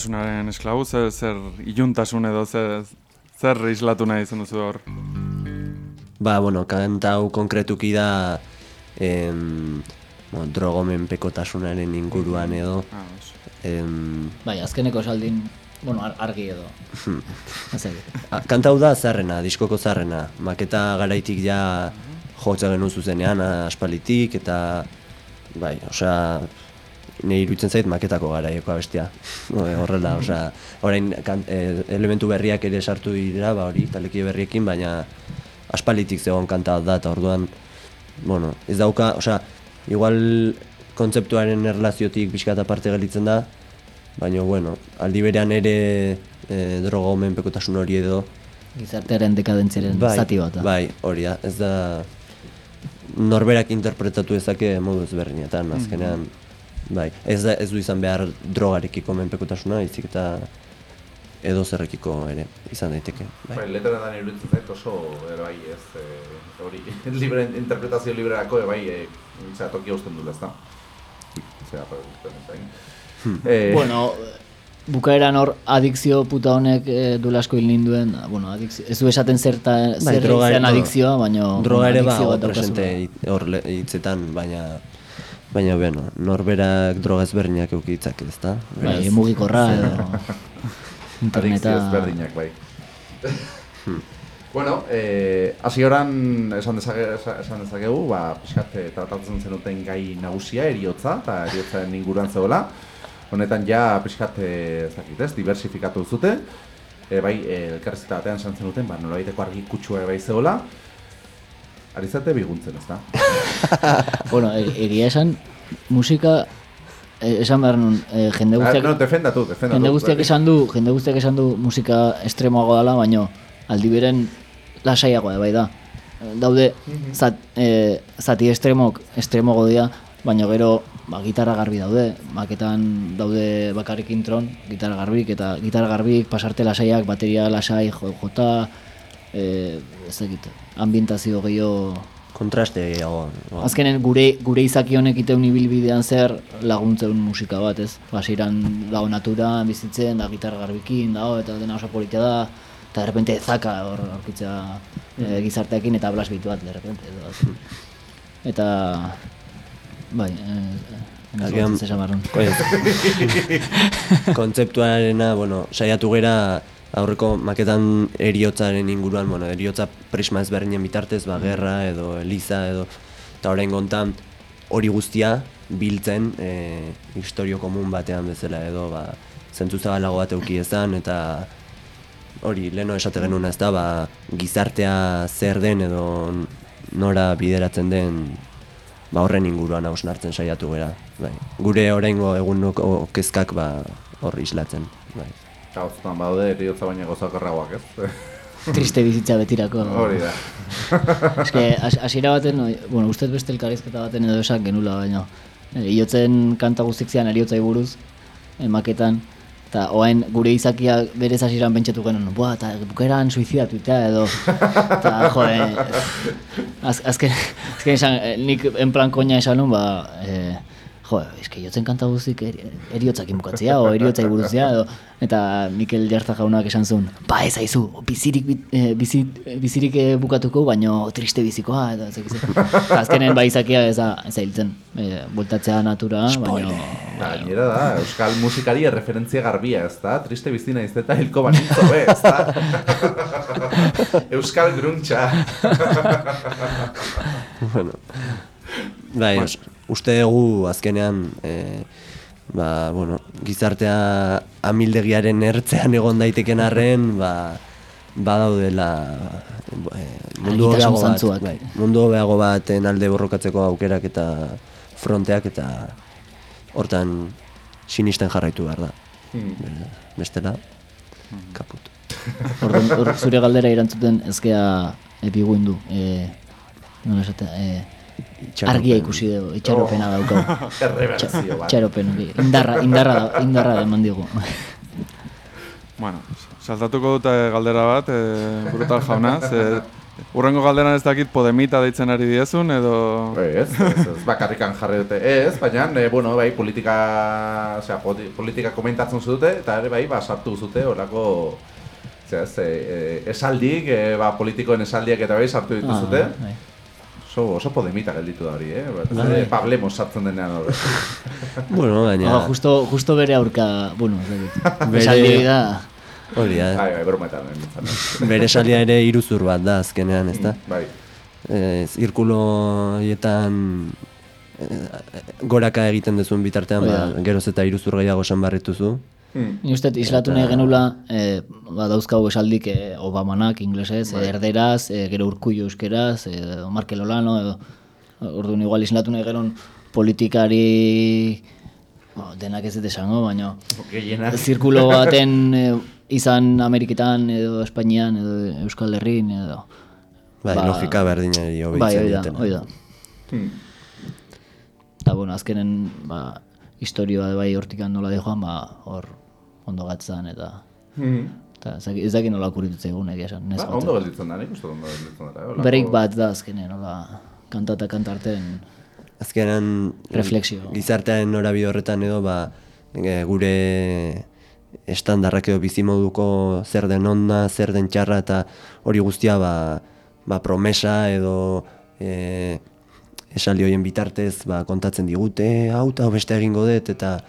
Iluntasunaren esklabu, zer, zer iluntasun edo zer, zer islatu nahi izan duzu hor? Ba, bueno, kanta hau konkretuki da em, bueno, drogomen pekotasunaren inguruan edo Ah, em, Bai, azkeneko saldin, bueno, ar- argi edo. Ez egit. a- kanta hau da zarrena, diskoko zarrena maketa garaitik ja jotza genuen zuzenean aspalitik eta bai, osea nire iruditzen zait maketako garaieko abestia Hore- horrela, osea orain kan, e, elementu berriak ere sartu dira, ba hori, taleki berriekin, baina aspalitik zegoen kanta da, eta orduan, bueno, ez dauka, osea, igual kontzeptuaren erlaziotik pixkat aparte gelitzen da, baina, bueno, aldi berean ere e, droga pekotasun hori edo, Gizartearen dekadentziaren bai, zati bat. da. bai, hori da, ez da norberak interpretatu dezake modu ezberdinetan, azkenean, bai, ez, da, ez du izan behar drogarekiko menpekotasuna, izik eta edo zerrekiko ere izan daiteke. Bai. Bai, letretan iruditzen zait oso, ere bai, ez, eh, hori, libre, interpretazio librerako, e, bai, e, zera, toki hausten dula, ez da? Zera, eh, Bueno, bukaeran hor adikzio puta honek e, duela asko hil ninduen, da, bueno, adikzio, ez du esaten zerta, Bai, zer droga- izan adikzioa, baina... Droga ere ba, hor presente hor le- hitzetan, baina baina bueno, norberak droga ezberdinak eduki ditzake, ezta? Bai, mugikorra edo... Adikzio Interneta... ezberdinak, bai. bueno, eh, hasi oran esan, dezake, esan dezakegu, ba, pixkat eh, tratatzen zenuten gai nagusia, eriotza, eta eriotzaren inguruan zegoela. Honetan ja pixkat, eh, ez dakit ez, diversifikatu zute. E, bai, eh, elkarrizketa batean esan zenuten, ba, nolabaiteko argi kutsua bai zegoela. Ari zate biguntzen, ez da? Bueno, e- egia esan, musika, e, esan behar nun, e, jende Ah, guztiak... no, defendatu, defendatu. Jende guztiak esan du, jende guztiak esan du musika estremoago dela, baino aldi beren lasaiagoa bai da. Daude zat, e, zati estremok estremoago dira, baina gero ba, gitarra garbi daude. Maketan daude bakarrik intron, gitarra garbik eta gitarra garbik pasarte lasaiak, bateria lasai jo- jota, e, ez dakit, ambientazio gehiago kontraste gehiago. ba. Azkenen gure gure izaki honek iteun ibilbidean zer laguntzeun musika bat, ez? Basiran dago natura, bizitzen, da gitarra garbikin, dago, eta dena oso polita da, eta de repente zaka hor aurkitzea e, gizarteekin eta blas bitu bat, de repente. Edo. Eta, bai, e, Agian- e, esan Ez. Kontzeptuarena, bueno, saiatu gera aurreko maketan eriotzaren inguruan, bueno, eriotza prisma ezberdinen bitartez, ba, gerra edo eliza edo, eta orain gontan hori guztia biltzen e, historio komun batean bezala edo, ba, zentzu zabalago bat euki ezan, eta hori, leno esate genuen ez da, ba, gizartea zer den edo nora bideratzen den ba, horren inguruan hausnartzen saiatu gera. Bai. Gure oraingo eguneko kezkak ba, hor islatzen. Bai. Gauzutan badaude eriotza baina gozakorragoak, ez? triste bizitza betirako. Hori da. Eske, has- hasiera baten, bueno, ustez beste elkarrizketa baten edo esan genula, baina iotzen kanta guztik zian eriotzai buruz, eh, maketan, eta oain gure izakia berez hasieran pentsatu genuen, buah, eta bukeran suizidatu eta edo, eta jo, eh, az, azken, azken esan, eh, nik en plan koña esan nun, ba, eh, jo, eske jotzen kanta guztik eri, eriotzakin bukatzea, o eriotzai buruzia, edo, eta Mikel Jarza jaunak esan zuen, ba ez aizu, bizirik, eh, bizi, bizirik eh, bukatuko, baino triste bizikoa, eta ez Azkenen ba izakia ez da, ez hiltzen, eh, bueltatzea natura, baino... Da, gainera da, euskal musikari erreferentzia garbia, ez da? Triste bizti naiz eta hilko banintzo be, ez da? euskal gruntxa. bueno. Bai, uste dugu azkenean e, ba, bueno, gizartea amildegiaren ertzean egon daiteken arren, ba, badaudela e, mundu hobeago bat, bai, mundu hobeago baten alde borrokatzeko aukerak eta fronteak eta hortan sinisten jarraitu behar da. Hmm. Bestela, kaput. Orduan, hor zure galdera erantzuten ezkea epiguindu, e, nola esate, e. argia ikusi dugu, itxaropena daukau. Erreberazio bat. Itxaropen, hori, indarra, indarra, da- indarra eman digu. Bueno, saltatuko dute galdera bat, e, brutal jauna, ze Urrengo galderan ez dakit Podemita deitzen ari diezun, edo... Ez, ez, ez, bakarrikan jarri dute. Ez, baina, e, bueno, bai, politika, osea, poti- politika komentatzen zute, eta ere bai, ba, sartu zute, horako, osea, ez, e, e, esaldik, e, ba, politikoen esaldiak eta bai, sartu dituzute. Ah, bai. Oso, oso podemita gelditu da hori, eh? Bat, Bai. eh, Pablemos sartzen denean hori. Bueno, baina... Ah, justo, justo bere aurka, bueno. Bere- da, Hori da, bai, bai, brometan, eh, bere salia ere iruzur bat da azkenean, ez da? Bai. E, zirkulo horietan e, goraka egiten duzun bitartean, ba, Bai. geroz eta iruzur gehiago esan barrituzu. Hmm. Ni uste, islatu nahi genula, e, ba, dauzkau esaldik e, Obamanak inglesez, e, erderaz, e, gero urkullu euskeraz, e, edo Markel Olano, edo, orduan igual islatu nahi genon politikari, oh, denak ez dut esango, baina zirkulo baten e, izan Ameriketan, edo Espainian, edo Euskal Herrin, edo... Bai, Ba- logika berdinari Bai, hobitzen hori da, dietena. hori da. Hmm. Eta, bueno, azkenen, ba, historioa bai hortikan nola joan, ba, hor ondo gatzan, eta... Hmm. Eta ez dakit- ez dakit nola kuritutze egun egia esan. Ba, ondo gelditzen da, nik uste ondo gelditzen da. eh, Break bat da azkenen, nola kanta eta kanta artean. Azkenan Reflexio. gizartearen norabide horretan edo ba, e, gure estandarrak edo bizimoduko zer den onda, zer den txarra eta hori guztia ba, ba promesa edo e, esaldi horien bitartez ba, kontatzen digute, hau eta beste egingo dut eta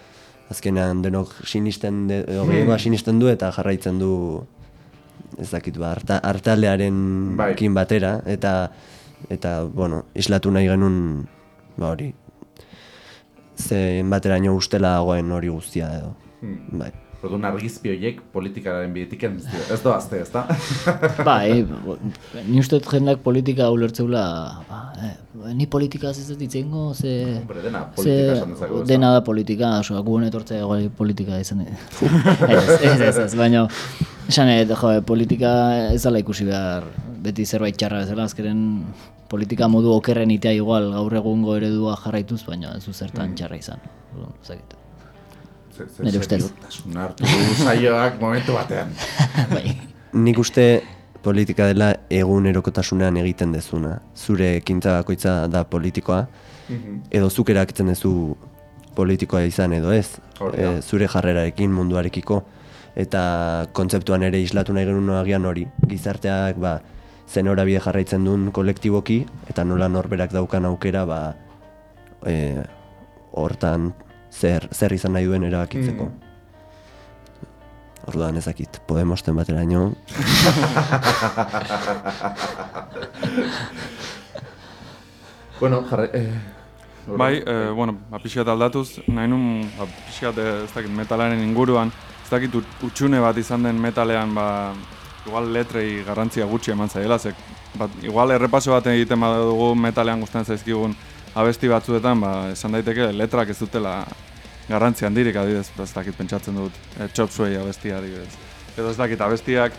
azkenean denok sinisten de, edo gehiagoa sinisten du eta jarraitzen du ez dakit ba, arta, artalearen Bai. batera eta eta bueno, islatu nahi genuen ba hori zen bateraino ustela dagoen hori guztia edo. Hmm. Bai. Orduan argizpi horiek politikaren bidetik ez ez doazte, ez da? Bai, ni uste dut jendak politika ulertzeula, ba, eh, ni politika ez dut itzengo, ze... Hombre, dena politika esan dezakegu, ez? Dena da politika, oso, gu honetortze goi politika izan. ez, ez, ez, ez, baina, esan edo, jo, politika ez dela ikusi behar, beti zerbait txarra bezala, azkeren politika modu okerren itea igual gaur egungo eredua jarraituz, baina ez zertan Mm. txarra izan. Orduan, Nire ustez. hartu du saioak momentu batean. bai. Nik uste politika dela egunerokotasunean egiten dezuna. Zure ekintza bakoitza da politikoa, Mhm. edo zuk erakitzen duzu politikoa izan edo ez. E, zure jarrerarekin munduarekiko. Eta kontzeptuan ere islatu nahi genuen agian hori. Gizarteak ba, zen norabide jarraitzen duen kolektiboki, eta nola norberak daukan aukera ba, e, hortan zer, zer izan nahi duen erabakitzeko. Mhm. Orduan ezakit, Podemosten bateraino, Bueno, jarre... Eh, Bai, eh, bueno, ba, pixkat aldatuz, nahi nun, ba, pixkat, eh, ez dakit, metalaren inguruan, ez dakit ut- utxune bat izan den metalean, ba, igual letrei garrantzia gutxi eman zaiela, zek, bat, igual errepaso bat egiten badugu metalean guztan zaizkigun abesti batzuetan, ba, esan daiteke letrak ez dutela garrantzi handirik adibidez, ba, ez dakit pentsatzen dut, e, Chop Suey abestia adibidez. Edo ez dakit abestiak,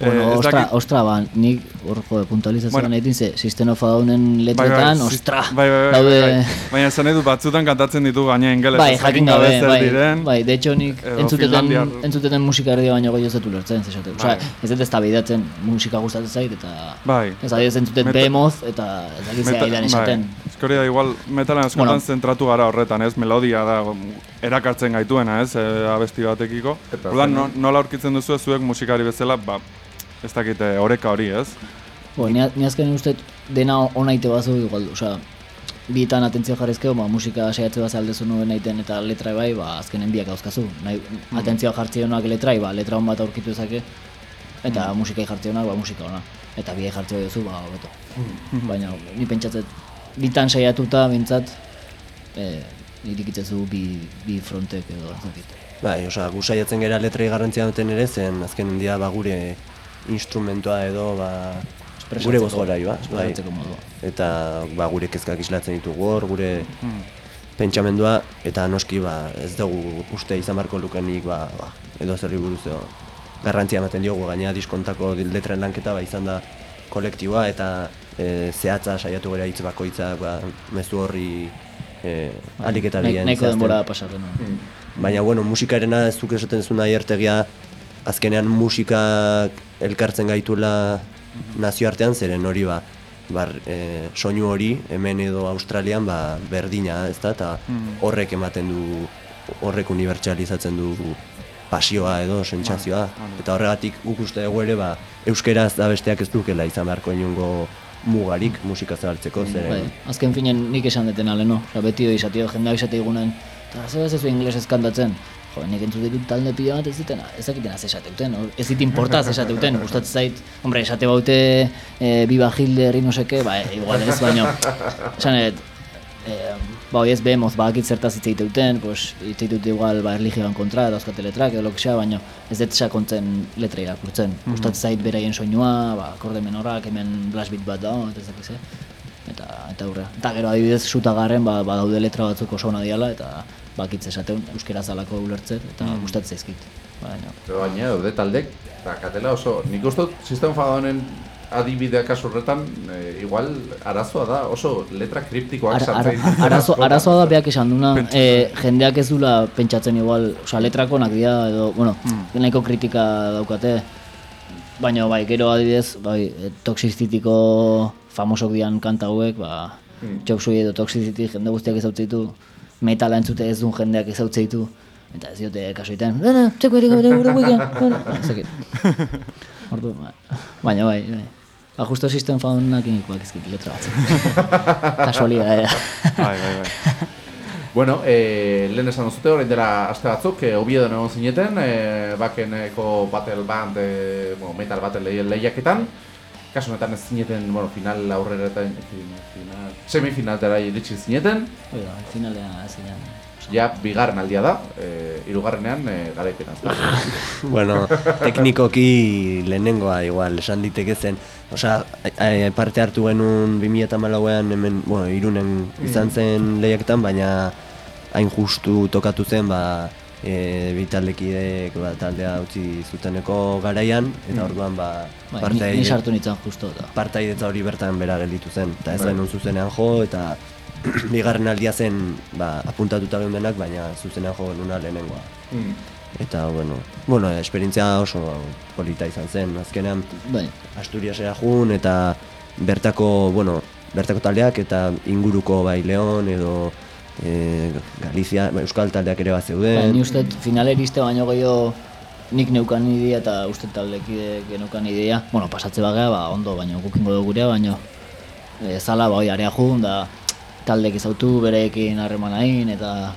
Bueno, ez ostra, dakit- ostra, ba, nik hor jo, puntualizazioan Bueno. bueno. egin ze, System of Downen Bai, bai, letretan, ostra, bai, bai, bai, daude... bai, Baina esan dut batzutan kantatzen ditu gaina ingeles. Bai, jakin gabe, zer bai, diren. bai, de hecho nik edo entzuteten, entzuteten musika erdia baino gehiago ez dut ulertzen, zesate. Bai. ez dut ez bidatzen musika gustatzen zait, eta... Bai. Ez adibidez entzuten Meta- Behemoth, eta ez dakit zea idan esaten. Bai. Eskori da, igual metalan askotan Bueno. zentratu gara horretan, ez? Melodia da, erakartzen gaituena, ez? E, abesti batekiko. Eta zen- no, nola aurkitzen duzu zuek musikari bezala, ba, ez dakite, oreka hori, ez? Bo, ni, ni azken uste dena ona ite bazu igual, osea, bitan atentzio jarrizkeo, ba, musika saiatze bat aldezu nuen egiten eta letra bai, ba, azkenen biak dauzkazu. Nahi, atentzioa jartzionak letrai, ba, letra hon bat aurkitu ezake, eta musikai jartzionak, ba, musika ona. Eta biai jartzio duzu, ba, hobeto. Baina, ni pentsatzet, bitan saiatuta, bintzat, e, irikitzezu bi, bi frontek edo, ez dakit. bai, osea, gu saiatzen gara letrei garrantzia duten ere, zen azken dia ba, gure instrumentoa edo ba, gure bozgorai, ba, bai. Eta ba, gure kezkak islatzen ditugu hor, gure pentsamendua, eta noski ba, ez dugu uste izan beharko lukenik ba, ba, edo zerri buruz edo garrantzia ematen diogu, gaina diskontako letren lanketa ba, izan da kolektiboa eta e, zehatza saiatu gara hitz bakoitza ba, mezu horri e, alik eta Nahi- bien Nahiko denbora pasarren. Baina, bueno, musikarena ez zuk esaten zuen aiertegia, azkenean musikak elkartzen gaitula nazioartean zeren hori ba, bar, e, soinu hori hemen edo Australian ba, berdina, ez da, eta horrek ematen du, horrek unibertsalizatzen du pasioa edo sentsazioa. Eta horregatik guk uste dugu ere ba, euskeraz da besteak ez dukela izan beharko inungo mugarik musika zabaltzeko, Bai, zeren azken finen nik esan deten ale, no? Osa, beti hori izatio, jendea izate egunen, eta zer ez ez inglesez kantatzen. Jo, nik entzut ditut talde pila bat ez ditena, ez dakiten az esateuten, hor, ez dit importaz esateuten, gustatzen zait, hombre, esate baute e, Biba Hilde, herri no seke, ba, igual ez, baino, esan et, e, ba, hoi ez behemoz, ba, akit zertaz hitz egiteuten, pues, hitz egitut igual, ba, erligioan kontra, dauzkate letrak, edo lokesea, baino, ez dut sakontzen letra irakurtzen. Gustatzen zait beraien soinua, ba, akorde menorak, hemen blast beat bat da, eta ez dakiz, eh? eta eta aurrea. Eta gero adibidez sutagarren ba, ba daude letra batzuk oso ona diala eta bakitz esateun euskera zalako ulertzen eta Mm. gustatzen zaizkit. Baina baina, daude taldek, eta katela oso, nik uste dut, sistema fadonen adibidea kasu horretan, e, igual arazoa da, oso letra kriptikoak Ara, ara, arazo, arazoa da beak esan duna, e, jendeak ez dula pentsatzen igual, osea letrakonak dira edo, bueno, nahiko kritika daukate, baina bai, gero adibidez, bai, e, toxicitiko famosok dian kanta hauek, ba, Mm. txoksui edo toxicity jende guztiak ezautze ditu, metala entzute ez duen jendeak ezautze ditu, eta ez diote kaso egiten, dena, txeko gure ez dakit. Ordu, ba, baina bai, bai. Ba, justo sistem faunak inikoak izkit letra batzuk. Kasualidadea. Bai, bai, bai. Bueno, e, lehen esan duzute, orain dela aste batzuk, e, Obiedon egon zineten, e, bakeneko battle band, e, bueno, metal battle lehi- lehiaketan. Kasu honetan ez zineten, bueno, final aurrera eta final, semifinaltera iritsi zineten. Hoi da, finalea zinean. Ja, bigarren aldia da, e, irugarrenean e, garaipena. ezta? Bueno, teknikoki lehenengoa igual esan diteke zen. Osea, a- a- parte hartu genuen 2014ean hemen, bueno, Irunen izan zen lehiaketan, baina hain justu tokatu zen, ba, e, bi ba, taldea utzi zuteneko garaian, eta orduan ba, Bai, partai- ni sartu nintzen justo eta. partaidetza hori bertan bera gelditu zen, eta ez Bai. genuen zuzenean jo, eta bigarren aldia zen ba, apuntatuta geundenak, baina zuzenean jo genuna lehenengoa. Mm. Eta, bueno, bueno, esperientzia oso polita izan zen, azkenean Bai, Asturiasera jun eta bertako, bueno, bertako taldeak eta inguruko bai Leon edo e, Galizia, ba, Euskal taldeak ere bat bai, zeuden. ni uste finale iriste baino gehiago nik neukan idea eta uste taldekide geneukan idea. Bueno, pasatze bagea, ba, ondo, baino gukingo dugu gurea, baino e, zala, ba, oi, area jun, da taldek ezautu bereekin harremanain, eta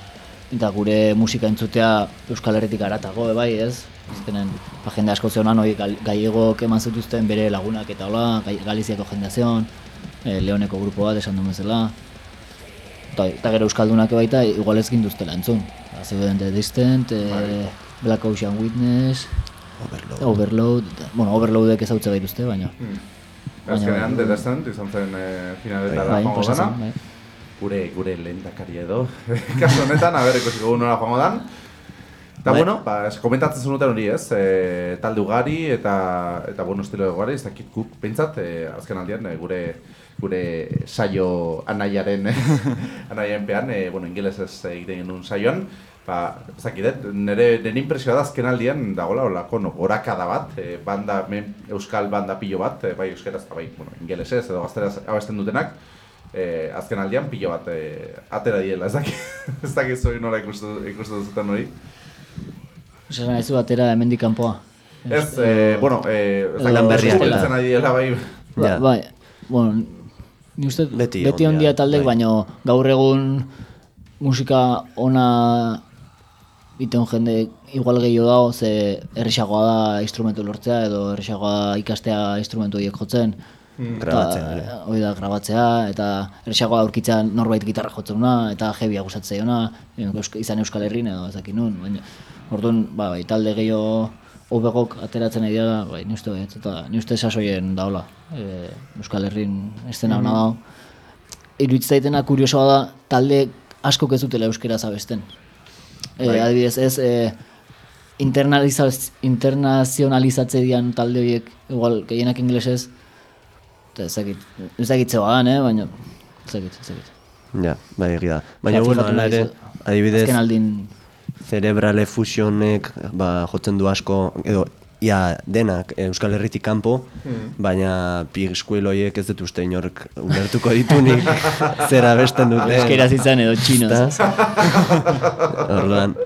eta gure musika entzutea Euskal Herritik aratago, e, bai, ez? Azkenen, ba, jende asko zeonan, hoi, gal, gallegok eman zituzten bere lagunak eta hola, Galiziako jendea zeon, e, Leoneko grupo bat esan duen bezala, Eta, eta gero Euskaldunak baita igual ez ginduztela entzun. Ba, Zeuden The Distant, e, Black Ocean Witness, Overload. Overload, eta, bueno, Overloadek ezautze gaituzte, baina. Baina, Azkenean, bai. The Descent izan zen e, finaletara Bai, joango dana. bai. Gure, gure lehen dakari edo. Kasu honetan, a ber, ikusiko dugu nola joango dan. Eta Bai. bueno, ba, es- komentatzen zenuten hori ez, e, talde ugari eta, eta bueno, estilo ugari, ez dakit guk, pentsat, e, azken aldian, e, gure gure saio anaiaren anaiaren pean, e, bueno, ingelesez egiten genuen saioan, ba, ez dakit, nire, nire impresioa da azken aldian dagoela olako no, gorakada bat, e, banda, men, euskal banda pilo bat, e, bai euskeraz eta bai, bueno, ingelesez edo gazteraz abesten dutenak, e, azken aldian pilo bat e, atera diela, ez dakit, ez dakit zoi nola ikustu, ikustu duzuten hori. Esan ez batera hemendik kanpoa. Ez, eh, bueno, eh, ez dakit, berria bai. Ba, bai, bueno, ni uste Beti beti, ondia taldek, bai. baino gaur egun musika ona iten jende igual gehiago dago, ze errexagoa da instrumentu lortzea edo errexagoa da ikastea instrumentu horiek jotzen. Grabatzea ere. Eta, hori da, grabatzea, eta errexagoa da aurkitzea norbait gitarra jotzena, eta jebia gustatzea eusk, izan Euskal Herrin edo ez dakit nun. Baina, orduan, ba, bai, talde gehiago hobegok ateratzen ari dira, bai, ni uste baietz, eta ni uste sasoien daola. E, Euskal Herrin estena hona dago. Iruitz daitena kuriosoa da, talde askok ez dutela euskera zabesten. E, Bai. adibidez, ez, e, internazionalizatze dian talde horiek, igual, gehienak inglesez, eta ez dakit, ez dakit zeba eh, baina, ez dakit, ez dakit. Ja, bai egia da. Baina, bueno, ere, adibidez, Azken aldin, Cerebrale fusionek ba, jotzen du asko, edo ia denak eh, Euskal Herritik kanpo, baina Big Squid horiek ez dut uste inork ulertuko ditunik zera besten dute. Euskeraz izan edo txinoz. Orduan,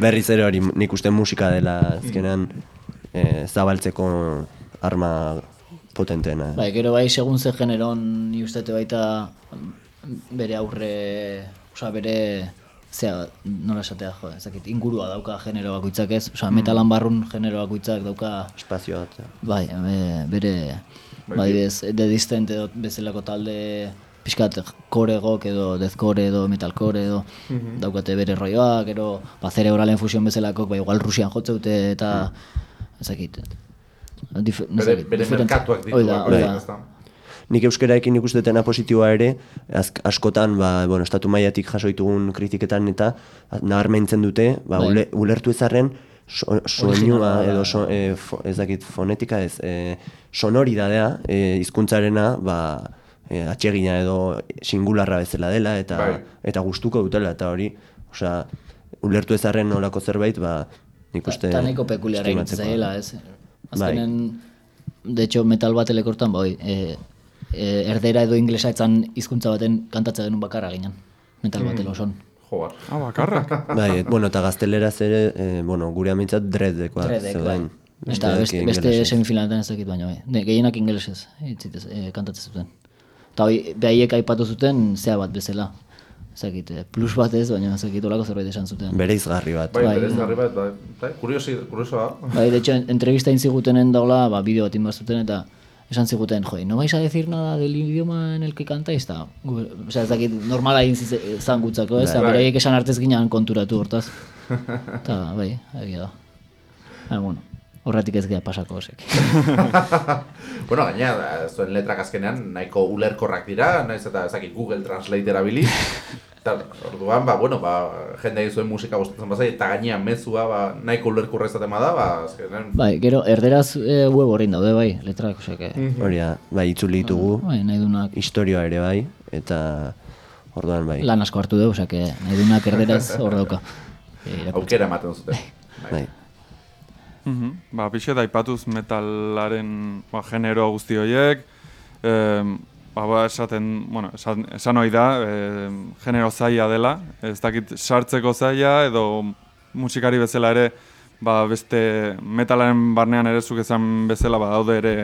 berriz ere hori nik uste musika dela azkenean eh, zabaltzeko arma potenteena. Bai, gero bai, segun ze generon ni ustete baita bere aurre, osea, bere zea, nola esatea, jo, ez dakit, ingurua dauka genero bakoitzak ez, osea, metalan barrun genero bakoitzak dauka, Espazio bat. bai, e, bere, bai, bez, The Distant edo bezalako talde, pixkat koregok edo deathcore edo metalcore edo daukate bere roioa, gero ba, cerebralen fusion bezalako, ba, igual Rusian jotze dute eta ez dakit. Dif, Bere, bere merkatuak ditu. hoi da. ezta? Nik euskeraekin ikustetena positiboa ere, az, askotan, ba, bueno, estatu mailatik jaso ditugun kritiketan eta nabarmentzen dute, ba, Bai. ule, ulertu ezarren, so, soinua da. edo so, e, fo, ez dakit fonetika ez, e, sonoridadea e, hizkuntzarena ba, e, atsegina edo singularra bezala dela eta Bai. eta gustuko dutela eta hori, osea, ulertu ezarren nolako zerbait, ba, nik uste Eta nahiko pekuliara zaiela, ez? Bai. Azkenen, de hecho, metal bat elekortan, bai, e, e, erdera edo inglesa etzan hizkuntza baten kantatzen genuen bakarra ginen. Metal bat eloson. Jo, bar. Ah, bakarrak. Bai, bueno, eta gazteleraz ere, e, bueno, gure amintzat dredekoak Dredek, bai. Eta beste, beste semifinaletan ez dakit baina, bai. Ne, gehienak ingelesez, itzitez, e, kantatzen zuten. Eta hoi, behaiek aipatu zuten, zea bat bezala. Ez dakit, e, plus bat ez, baina ez dakit olako zerbait esan zuten. Bere izgarri bat. Bai, Bai. berezgarri bat, bai. Kuriosi, kuriosoa. Bai, de hecho, en- entrevista inzigutenen daula, ba, bideo bat inbaztuten eta esan ziguten, joi, no vais a decir nada del idioma en el que cantáis, eta, gu- osea, ez dakit, normala egin zan gutzako, ez, eta Bai. beraiek esan artez ginean konturatu hortaz. Eta, bai, egia da. Ah, bueno, horretik ez gea pasako osek. Bueno, gaina, da, zuen letrak azkenean nahiko ulerkorrak dira, naiz eta ezakit Google Translate erabili. Eta, orduan, ba, bueno, ba, jende zuen musika gustatzen bazai, eta gainean mezua, ba, nahiko ulerkorra izaten bada, ba, azkenean, bai, gero, erderaz e, web horrein daude, bai, letrak, osek, Hori da, bai, itzuli ditugu, bai, nahi dunak, historioa ere bai, eta orduan bai. lan asko hartu du, osek, nahi dunak erderaz hor dauka. E, aukera ematen zuten. bai. Mhm. Ba, pixe da ipatuz metalaren ba, genero guzti horiek, em, ba, ba, esaten, bueno, esan, esan ohi da, em, genero zaila dela, ez dakit sartzeko zaila edo musikari bezala ere, ba, beste metalaren barnean ere zuk esan bezala ba, daude ere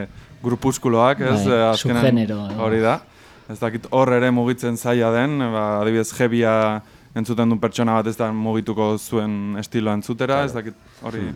grupuskuloak, ez? Bai, Eh, azkenen subgenero. Hori da. Ez dakit hor ere mugitzen zaila den, ba, adibidez jebia entzuten duen pertsona bat ez da mugituko zuen estiloa entzutera, ez dakit hori...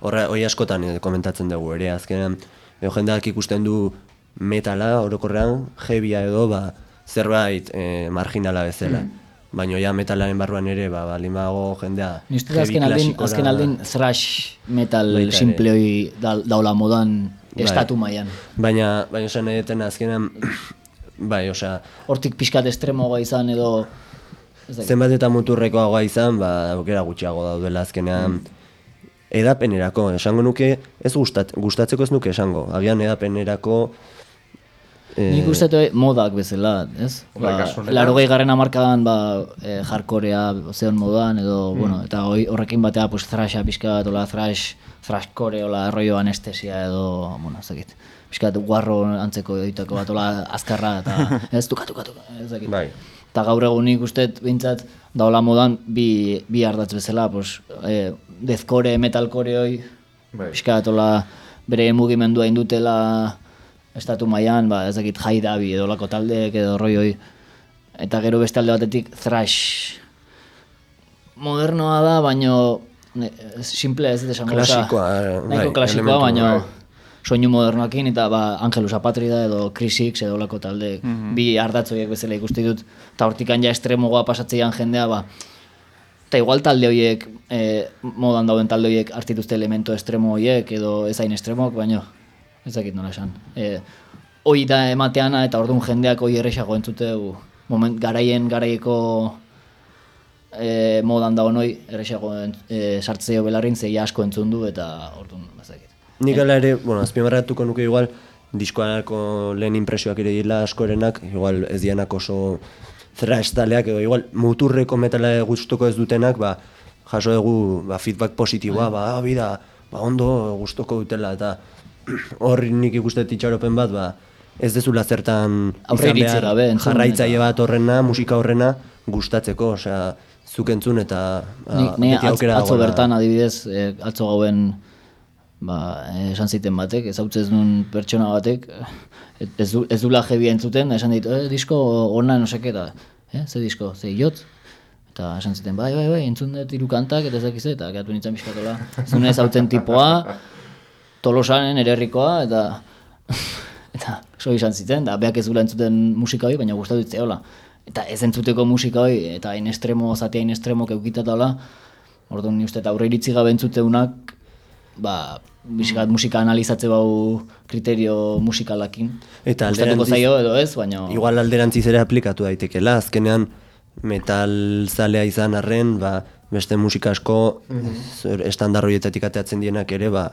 Horra, hori askotan eh, komentatzen dugu ere, azkenean, edo jendeak ikusten du metala orokorrean, heavya edo, ba, zerbait eh, marginala bezala. Baina ja metalaren barruan ere, ba, balin bago jendea Ni uste dut heavy azken aldin, azken aldin thrash metal Baita ere. simple hori da, daula modan Bai. estatu mailan. Baina, baina esan edeten azkenean, bai, osea, Hortik pixkat estremoa izan edo... Zenbat eta muturrekoagoa izan, ba, aukera gutxiago daudela azkenean. Edapenerako, esango nuke, ez gustat, gustatzeko ez nuke esango. Agian edapenerako... eh, Nik uste dut modak bezala, ez? Ba, honetan- Larogei garren amarkadan, ba, e, jarkorea zeon modan, edo, Mm. bueno, eta horrekin batea, pues, thrasha pixka bat, ola thrash, thrashcore, ola rollo anestesia edo, bueno, ez dakit. Pixka bat guarro antzeko egiteko bat, ola azkarra, eta ez tukatu, tukatu, ez dakit. Bai. Eta gaur egun nik uste behintzat daola modan bi, bi ardatz bezala, pues, e, deathcore, metalcore hoi, Bai. pixka bat, ola, bere mugimendua indutela estatu mailan, ba, ez dakit jai dabi edo lako taldeek edo roioi. Eta gero beste alde batetik thrash modernoa da, baino simple ez dut esango. Klasikoa, eh, Nahiko bai, klasikoa, baino bai. soinu modernoakin eta ba, Angelus Apatrida edo Crisix edo lako taldeek. Bi ardatzoiek bezala ikusti dut. Eta hortikan ja estremogoa pasatzean jendea, ba, Eta igual talde horiek, e, modan dauden talde horiek hartituzte elemento estremo horiek edo ez hain estremok, baino ez dakit nola esan. E, hoi da emateana eta orduan jendeak hoi erresago entzuteu moment, garaien garaieko e, modan dagoen hoi erresago e, sartzeo belarrin zei asko entzun du eta orduan ez dakit. Nik ala ere, bueno, azpimarratuko nuke igual, diskoarako lehen impresioak ere dira askorenak, igual ez dianak oso thrash taleak, edo igual muturreko metala gustuko ez dutenak, ba, jaso dugu ba, feedback positiboa, ba, ah, bida, ba, ondo gustoko dutela eta hor nik ikuste itxaropen bat ba, ez dezula zertan gabe entzun jarraitzaile bat horrena, musika horrena gustatzeko, osea, zuk entzun eta ba, Ni, beti atz, aukera atzo dagoela. bertan adibidez, eh, atzo gauen ba, esan ziten batek, ezautzez nun pertsona batek, ez, du, ez dula jebia entzuten, esan dit, eh, disko ona no seke da, eh, ze disko, ze iot, eta esan ziten, bai, bai, bai, entzun dut hiru kantak, eta ez dakiz, eta gatu nintzen pixkatola, zune ezautzen tipoa, tolosanen ererrikoa, eta eta so izan ziten, da beak ez dula entzuten musika hori, baina gustatu ditzeola. Eta ez entzuteko musika hori, eta hain estremo, zati hain estremo keukitatola, orduan ni uste eta aurre iritzi gabe entzuteunak, ba, musika, musika analizatze bau kriterio musikalakin. Eta alderantziz- zaio edo ez, baina... Igual alderantziz ere aplikatu daitekeela, azkenean metal zalea izan arren, ba, beste musika asko zer- estandar horietatik ateatzen dienak ere, ba,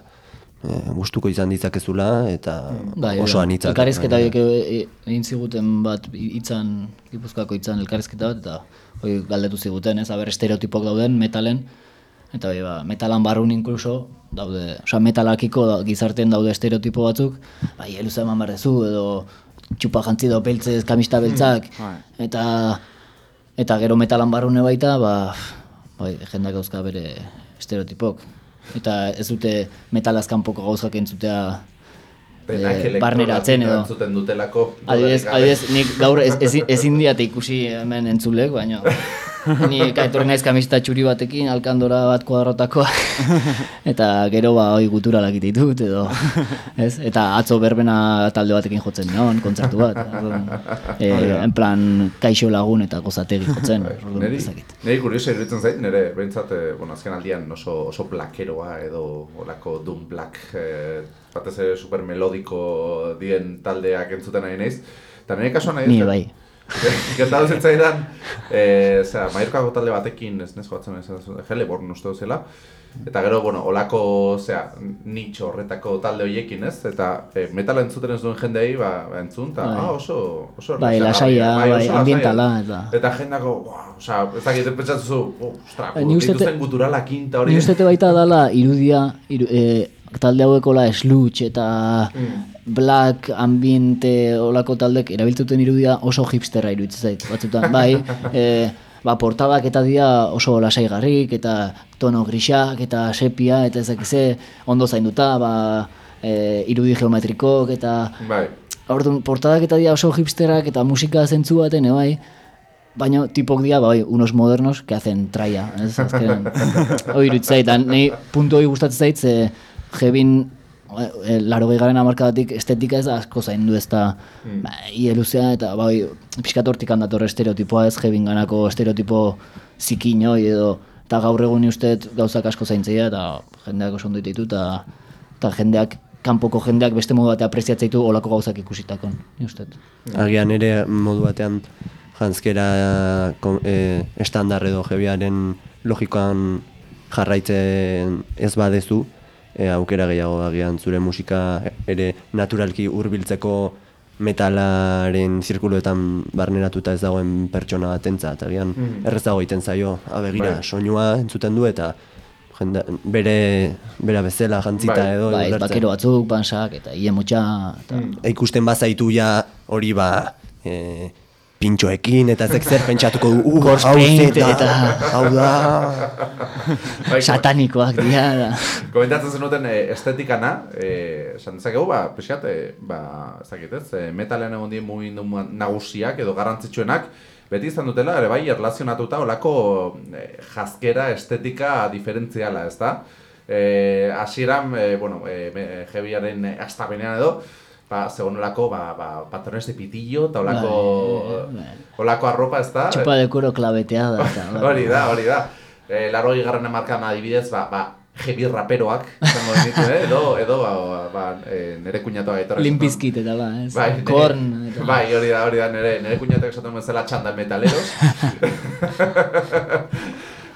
e, gustuko izan ditzakezula eta Bai, oso bai. anitzak. Elkarrizketa horiek e- e- egin ziguten bat hitzan Gipuzkoako hitzan elkarrizketa bat eta hori galdetu ziguten, ez? Aber estereotipok dauden metalen eta hori ba, metalan barrun inkluso daude, osea metalakiko da, gizartean daude estereotipo batzuk, bai, eluza eman behar dezu edo txupa jantzi edo beltzez, kamista beltzak bai. eta eta gero metalan barrune baita, ba, bai, jendak dauzka bere estereotipok. Eta ez dute metalaz kanpoko gauzak entzutea Denak eh, barneratzen edo. entzuten dutelako. Adibidez, adibidez, nik gaur ez, ezin, ezin diat ikusi hemen entzulek, baina ni kaitorri naiz kamista txuri batekin, alkandora bat kuadrotakoa, eta gero ba hoi guturalak ditut edo, ez? Eta atzo berbena talde batekin jotzen neon, kontzertu bat, eh, en plan kaixo lagun eta gozategi jotzen, orduan, Neri, neri kurioso iruditzen zait, nire behintzat, eh, bueno, azken aldian oso, oso plakeroa edo olako doom black, eh, batez ere super melodiko dien taldeak entzuten nahi naiz. Eta nire kasuan nahi Ni bai. Gertatu zitzaidan, eh, zera, Mallorcako talde batekin, ez nesko batzen ez, Heleborn uste duzela. Eta gero, bueno, olako, zera, nitxo horretako talde horiekin, ez? Eta eh, metala entzuten ez duen jendei, ba, ba entzun, eta Bai. ah, oso, oso Bai, lasaia, bai, lasaia. ambientala, eta- Eta jendako, osea, ez dakit, pentsatu zu, oh, ostra, Bai, dituzten guturalakin eta hori. Ni uste baita dala irudia, iru, e, talde hauekola sludge eta black ambiente olako taldek erabiltzuten irudia oso hipsterra iruditzen zait batzutan. Bai, e, ba, portadak eta dira oso lasaigarrik eta tono grisak eta sepia eta ezak ze ondo zainduta, ba, e, irudi geometrikok eta Bai, Orduan, portadak eta dira oso hipsterak eta musika zentzu baten, e, bai, baina tipok dira, bai, unos modernos que hacen traia, ez. Hoi iruditzen zait, da, nahi puntu hori gustatzen zait, ze jebin, e, laro garen amarkadatik estetika ez da asko zaindu ez da, Mm. ba, ie luzea, eta bai, pixkat hortik handator estereotipoa ez, jebin ganako estereotipo zikin hoi edo, eta gaur egun ni usteet gauzak asko zaintzea, eta jendeak oso ondo ditu, eta, eta jendeak, kanpoko jendeak beste modu batean apreziatzen ditu olako gauzak ikusitakon, ni usteet. Agian ere modu batean jantzkera ko- e, estandar edo jebiaren logikoan jarraitzen ez badezu, e, aukera gehiago agian zure musika ere naturalki hurbiltzeko metalaren zirkuluetan barneratuta ez dagoen pertsona batentzat, agian errezago egiten zaio, abegira, Bai. soinua entzuten du eta jende, bere, bera bezala jantzita Bai. edo Bai, bakero batzuk, bansak, eta ie motxa, eta... E, ikusten bazaitu ja hori ba e, pintxoekin eta ezek zer pentsatuko du uh, hau eta- hau da bai, satanikoak dira, da. Komentatzen zenuten eh, estetikana, eh, esan dezakegu, ba, pixat, eh, ba, ez dakit ez, eh, metalean egon dien mugindu nagusiak edo garrantzitsuenak, beti izan dutela, ere bai, erlazionatuta olako eh, jazkera estetika diferentziala, ez da? Eh, hasieran, eh, bueno, eh, me- jebiaren astapenean edo, ba, zegonolako, ba, ba, patrones de pitillo, eta olako, Bai, bai. olako arropa, ez da? Txupa de cuero klabetea da. Bai. Hori da, hori da. E, laro garren markan adibidez, ba, ba, heavy raperoak, izango genitu, eh? edo, edo, ba, ba, e, nere kuñatoa etorri. Limp Bizkit eta ba, ez? Bai, nere- Korn. Eta... Bai, hori da, hori da, nere, nere kuñatuak esaten bezala txandal metaleros.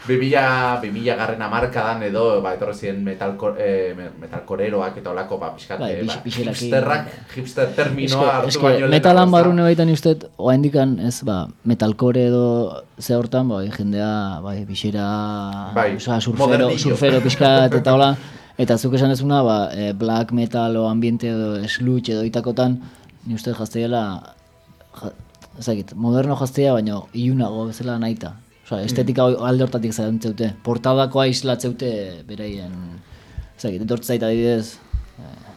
2000, 2000 garren amarkadan edo, ba, etorri ziren metalko, eh, me- metalkoreroak eta olako, ba, pixkat, Bai, eh, ba, hipsterrak, hipster terminoa hartu eske, baino metalan barrune baitan ustet, oaindikan, ez, ba, metalcore edo ze hortan, bai, jendea, bai, bixera, Bai, osea, surfero, surfero pixkat, eta hola, Eta zuk esan ezuna, ba, e, black metal o ambiente edo sludge edo itakotan, ni uste jazteiela, ja, ezagit, moderno jazteia, baina iunago bezala nahita. Osa, estetika mm. alde hortatik zaitzeute. Portadako aislatzeute beraien, ezagit, etortz zait adibidez, eh,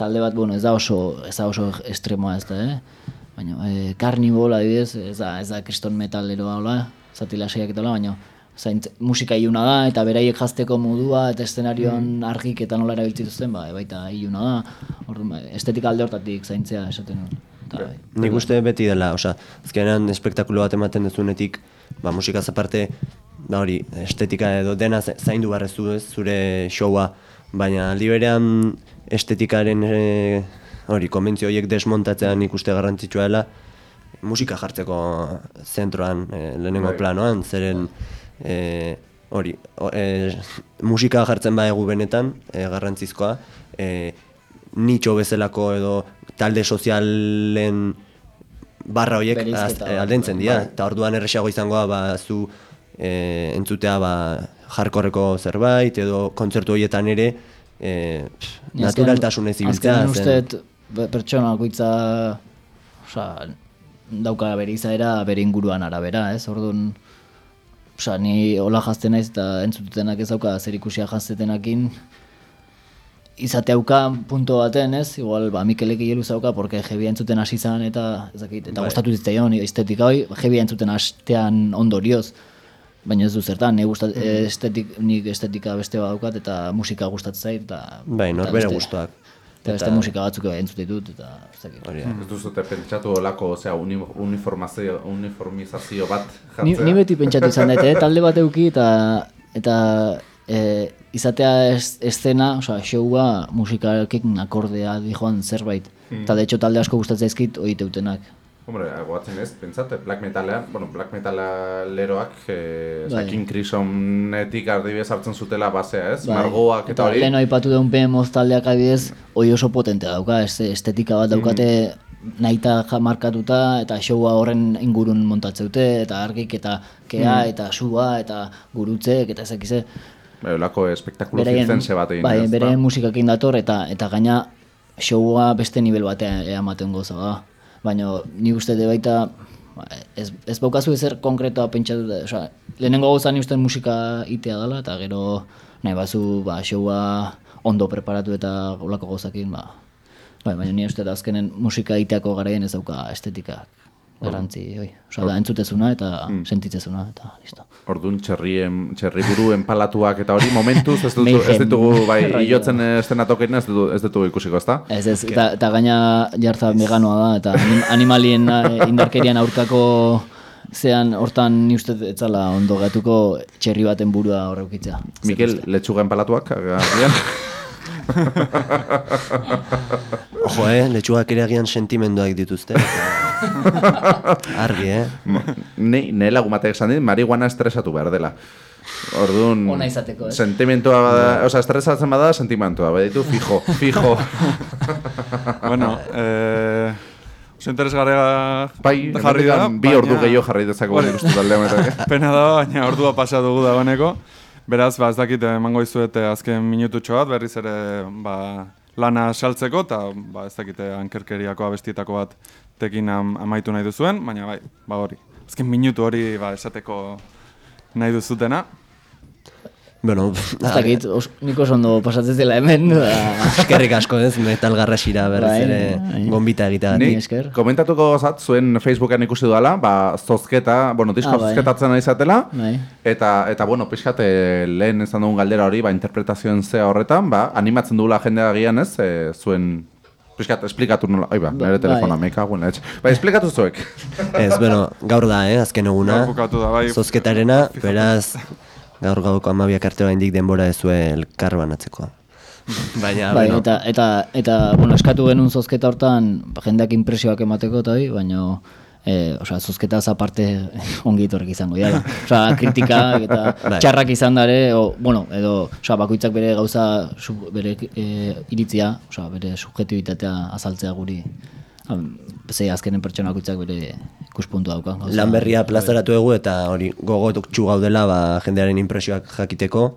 talde bat, bueno, ez da oso, ez da oso estremoa ez da, eh? Baina, e, Carnival adibidez, ez da, ez da kriston metaleroa, hola, zati lasaiak eta hola, baina, zaint, musika iluna da, eta beraiek jazteko modua, eta eszenarioan mm. argik eta nola erabiltzen duzten, ba, baita iluna da, orduan, ba, estetika alde hortatik zaintzea esaten nuen. Eta, bai. Nik uste beti dela, osea, azkenean espektakulo bat ematen duzunetik, ba, musikaz aparte, ba hori, estetika edo dena za- zaindu barrezu ez, zure showa, baina aldi berean estetikaren e, hori, konbentzio horiek desmontatzean ikuste garrantzitsua dela, musika jartzeko zentroan, e, lehenengo Bai. planoan, zeren e, hori, o- e, musika jartzen badegu benetan, e, garrantzizkoa, e, nitxo bezalako edo talde sozialen barra horiek aldentzen dira, bai. eta orduan erresago izangoa ba, zu e, entzutea ba, jarkorreko zerbait edo kontzertu horietan ere e, pff, naturaltasunez ibiltzea. Azkenean uste pertsona bakoitza dauka bere izaera bere inguruan arabera, ez? Orduan osea, ni hola jazten naiz eta entzutenak ez dauka zer ikusia jaztetenakin izateuka punto baten, ez? Igual, ba, Mikelek hielu zauka, porque jebia entzuten hasi zan, eta, ez dakit, eta Bai. gustatu zitzaion estetika hoi, jebia entzuten hastean ondorioz. Baina ez du zertan, ni gustat, estetik, nik estetika beste bat daukat, eta musika gustatzen zait, eta... Bai, norbere gustuak. Eta beste musika batzuk entzute ditut, eta ez dakit. Hori da. Ez duzute pentsatu olako, osea, uni, uniformazio, uniformizazio bat Ni, jartzea? ni beti pentsatu izan dut, eh? talde bat euki eta eta e, izatea ez, eszena, osea, showa musikarekin akordea dijoan zerbait. Eta de hecho talde asko gustatzen zaizkit hori teutenak. Hombre, goatzen ez, pentsate, black metalean, bueno, black metaleroak, eh, Bai. King Crimsonetik ardibidez hartzen zutela basea, ez? Bai. Margoak eta hori. lehen aipatu duen Behemoth taldeak adibidez, hori oso potente dauka, ez, estetika bat daukate nahita ja markatuta eta showa horren ingurun montatzeute eta argik eta kea eta sua eta gurutzek eta ezakize. Bai, olako espektakulo zirzense bat egin. bai, bere da? musikakin dator eta eta gaina showa beste nivel batean ematen goza da. Baina ni uste de baita ba, ez, ez baukazu ezer konkretoa pentsatu da, osea, lehenengo gauza ni uste musika itea dela eta gero nahi bazu ba, showa ondo preparatu eta olako gauzakin ba, bai, baina ni uste da azkenen musika iteako garaien ez dauka estetika garrantzi, oi. Osea, da entzutezuna eta sentitzezuna eta listo. Orduan txerrien, txerriburu enpalatuak eta hori momentuz ez, dutu, ez ditugu bai Rollo. hilotzen estenatokein ez, dutu, ez ditugu ikusiko, ezta? Ez ez, eta, eta gaina jartza veganoa da, eta anim, animalien eh, indarkerian aurkako zean hortan ni uste etzala ondo gatuko txerri baten burua horreukitzea. Mikel, letxuga enpalatuak, agian? Ojo, eh, letxugak ere agian sentimenduak dituzte. Argi, eh? Ni, ne batek esan dit, marihuana estresatu behar dela. Orduan, Ona izateko, ez? sentimentua bada, oza, estresatzen bada, sentimentua, baditu, fijo, fijo. bueno, eh, oso interesgarria Bai, jarri da. bi ordu baina- gehiago jarri dezakegu Hori. nik uste talde honetan. Pena da, baina ordua pasa dugu dagoeneko. Beraz, ba, ez dakit emango izuet eh, azken minututxo bat, berriz ere ba, lana saltzeko, eta ba, ez dakite ankerkeriako abestietako bat tekin am, amaitu nahi duzuen, baina bai, ba hori. Azken minutu hori ba, esateko nahi duzutena. Bueno, Ez dakit, os, nik oso ondo pasatzen dela hemen, eskerrik asko ez, metal garrasira berriz Bai, ere bai. gombita egitea. Ni- Ni esker. komentatuko gozat, zuen Facebooken ikusi dudala, ba, zozketa, bueno, disko Ah, bai. zozketatzen ari zatela, bai. eta, eta bueno, pixkat, eh, lehen izan dugun galdera hori, ba, interpretazioen zea horretan, ba, animatzen dugula jendea agian ez, eh, zuen, pixkat, esplikatu nola, oi ba, nire Bai. telefona, meka guen, etx. Ba, esplikatu zuek. Ez, bueno, gaur da, eh, azken eguna. Gaur bukatu da, bai. Zozketarena, beraz, gaur gauko amabiak arte oraindik denbora ezue elkar banatzeko. Baina, bai, bueno, eta, eta, eta, bueno, eskatu genuen zozketa hortan ba, jendeak impresioak emateko eta hori, baina E, osea, zozketaz aparte ongi etorrik izango dira. Osea, kritika eta Bai. txarrak izan dare, o, bueno, edo, osea, bakoitzak bere gauza, sub, bere e, iritzia, osea, bere subjetibitatea azaltzea guri Zei azkenen pertsona bakoitzak bere ikuspuntu dauka. lan berria plazaratu dugu eta hori gogotxu gaudela ba, jendearen impresioak jakiteko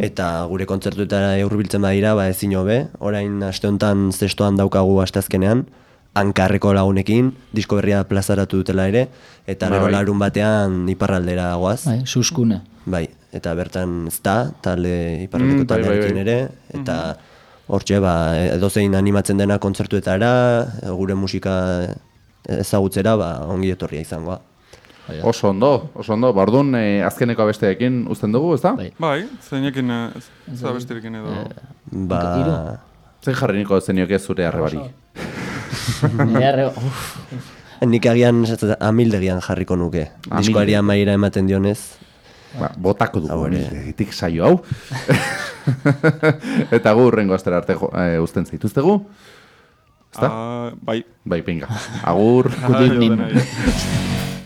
eta gure kontzertuetara hurbiltzen badira ba ezin hobe orain aste honetan zestoan daukagu asteazkenean hankarreko lagunekin disko berria plazaratu dutela ere eta Bai, gero bai. larun batean iparraldera goaz Bai, suskune. bai eta bertan ez da talde iparraldeko Mm, bai, bai, taldearekin bai. ere eta hortxe ba edozein animatzen dena kontzertuetara gure musika ezagutzera ba ongi etorria izangoa Oso ondo, oso ondo. Ba, orduan, eh, azkeneko abesteekin uzten dugu, ezta? Bai. Bai, zeinekin, eh, ez da bestirekin edo... ba Zein jarri niko zenioke zure arrebari? Erre, uf, Nik agian amildegian jarriko nuke. Diskoari amaiera ematen dionez. Ba, botako dugu, ere. egitik saio hau. Eta gu urrengo astera arte eh, uzten zaituztegu. Ezta? Ah, bai. Bai, pinga. Agur. Aio, evening.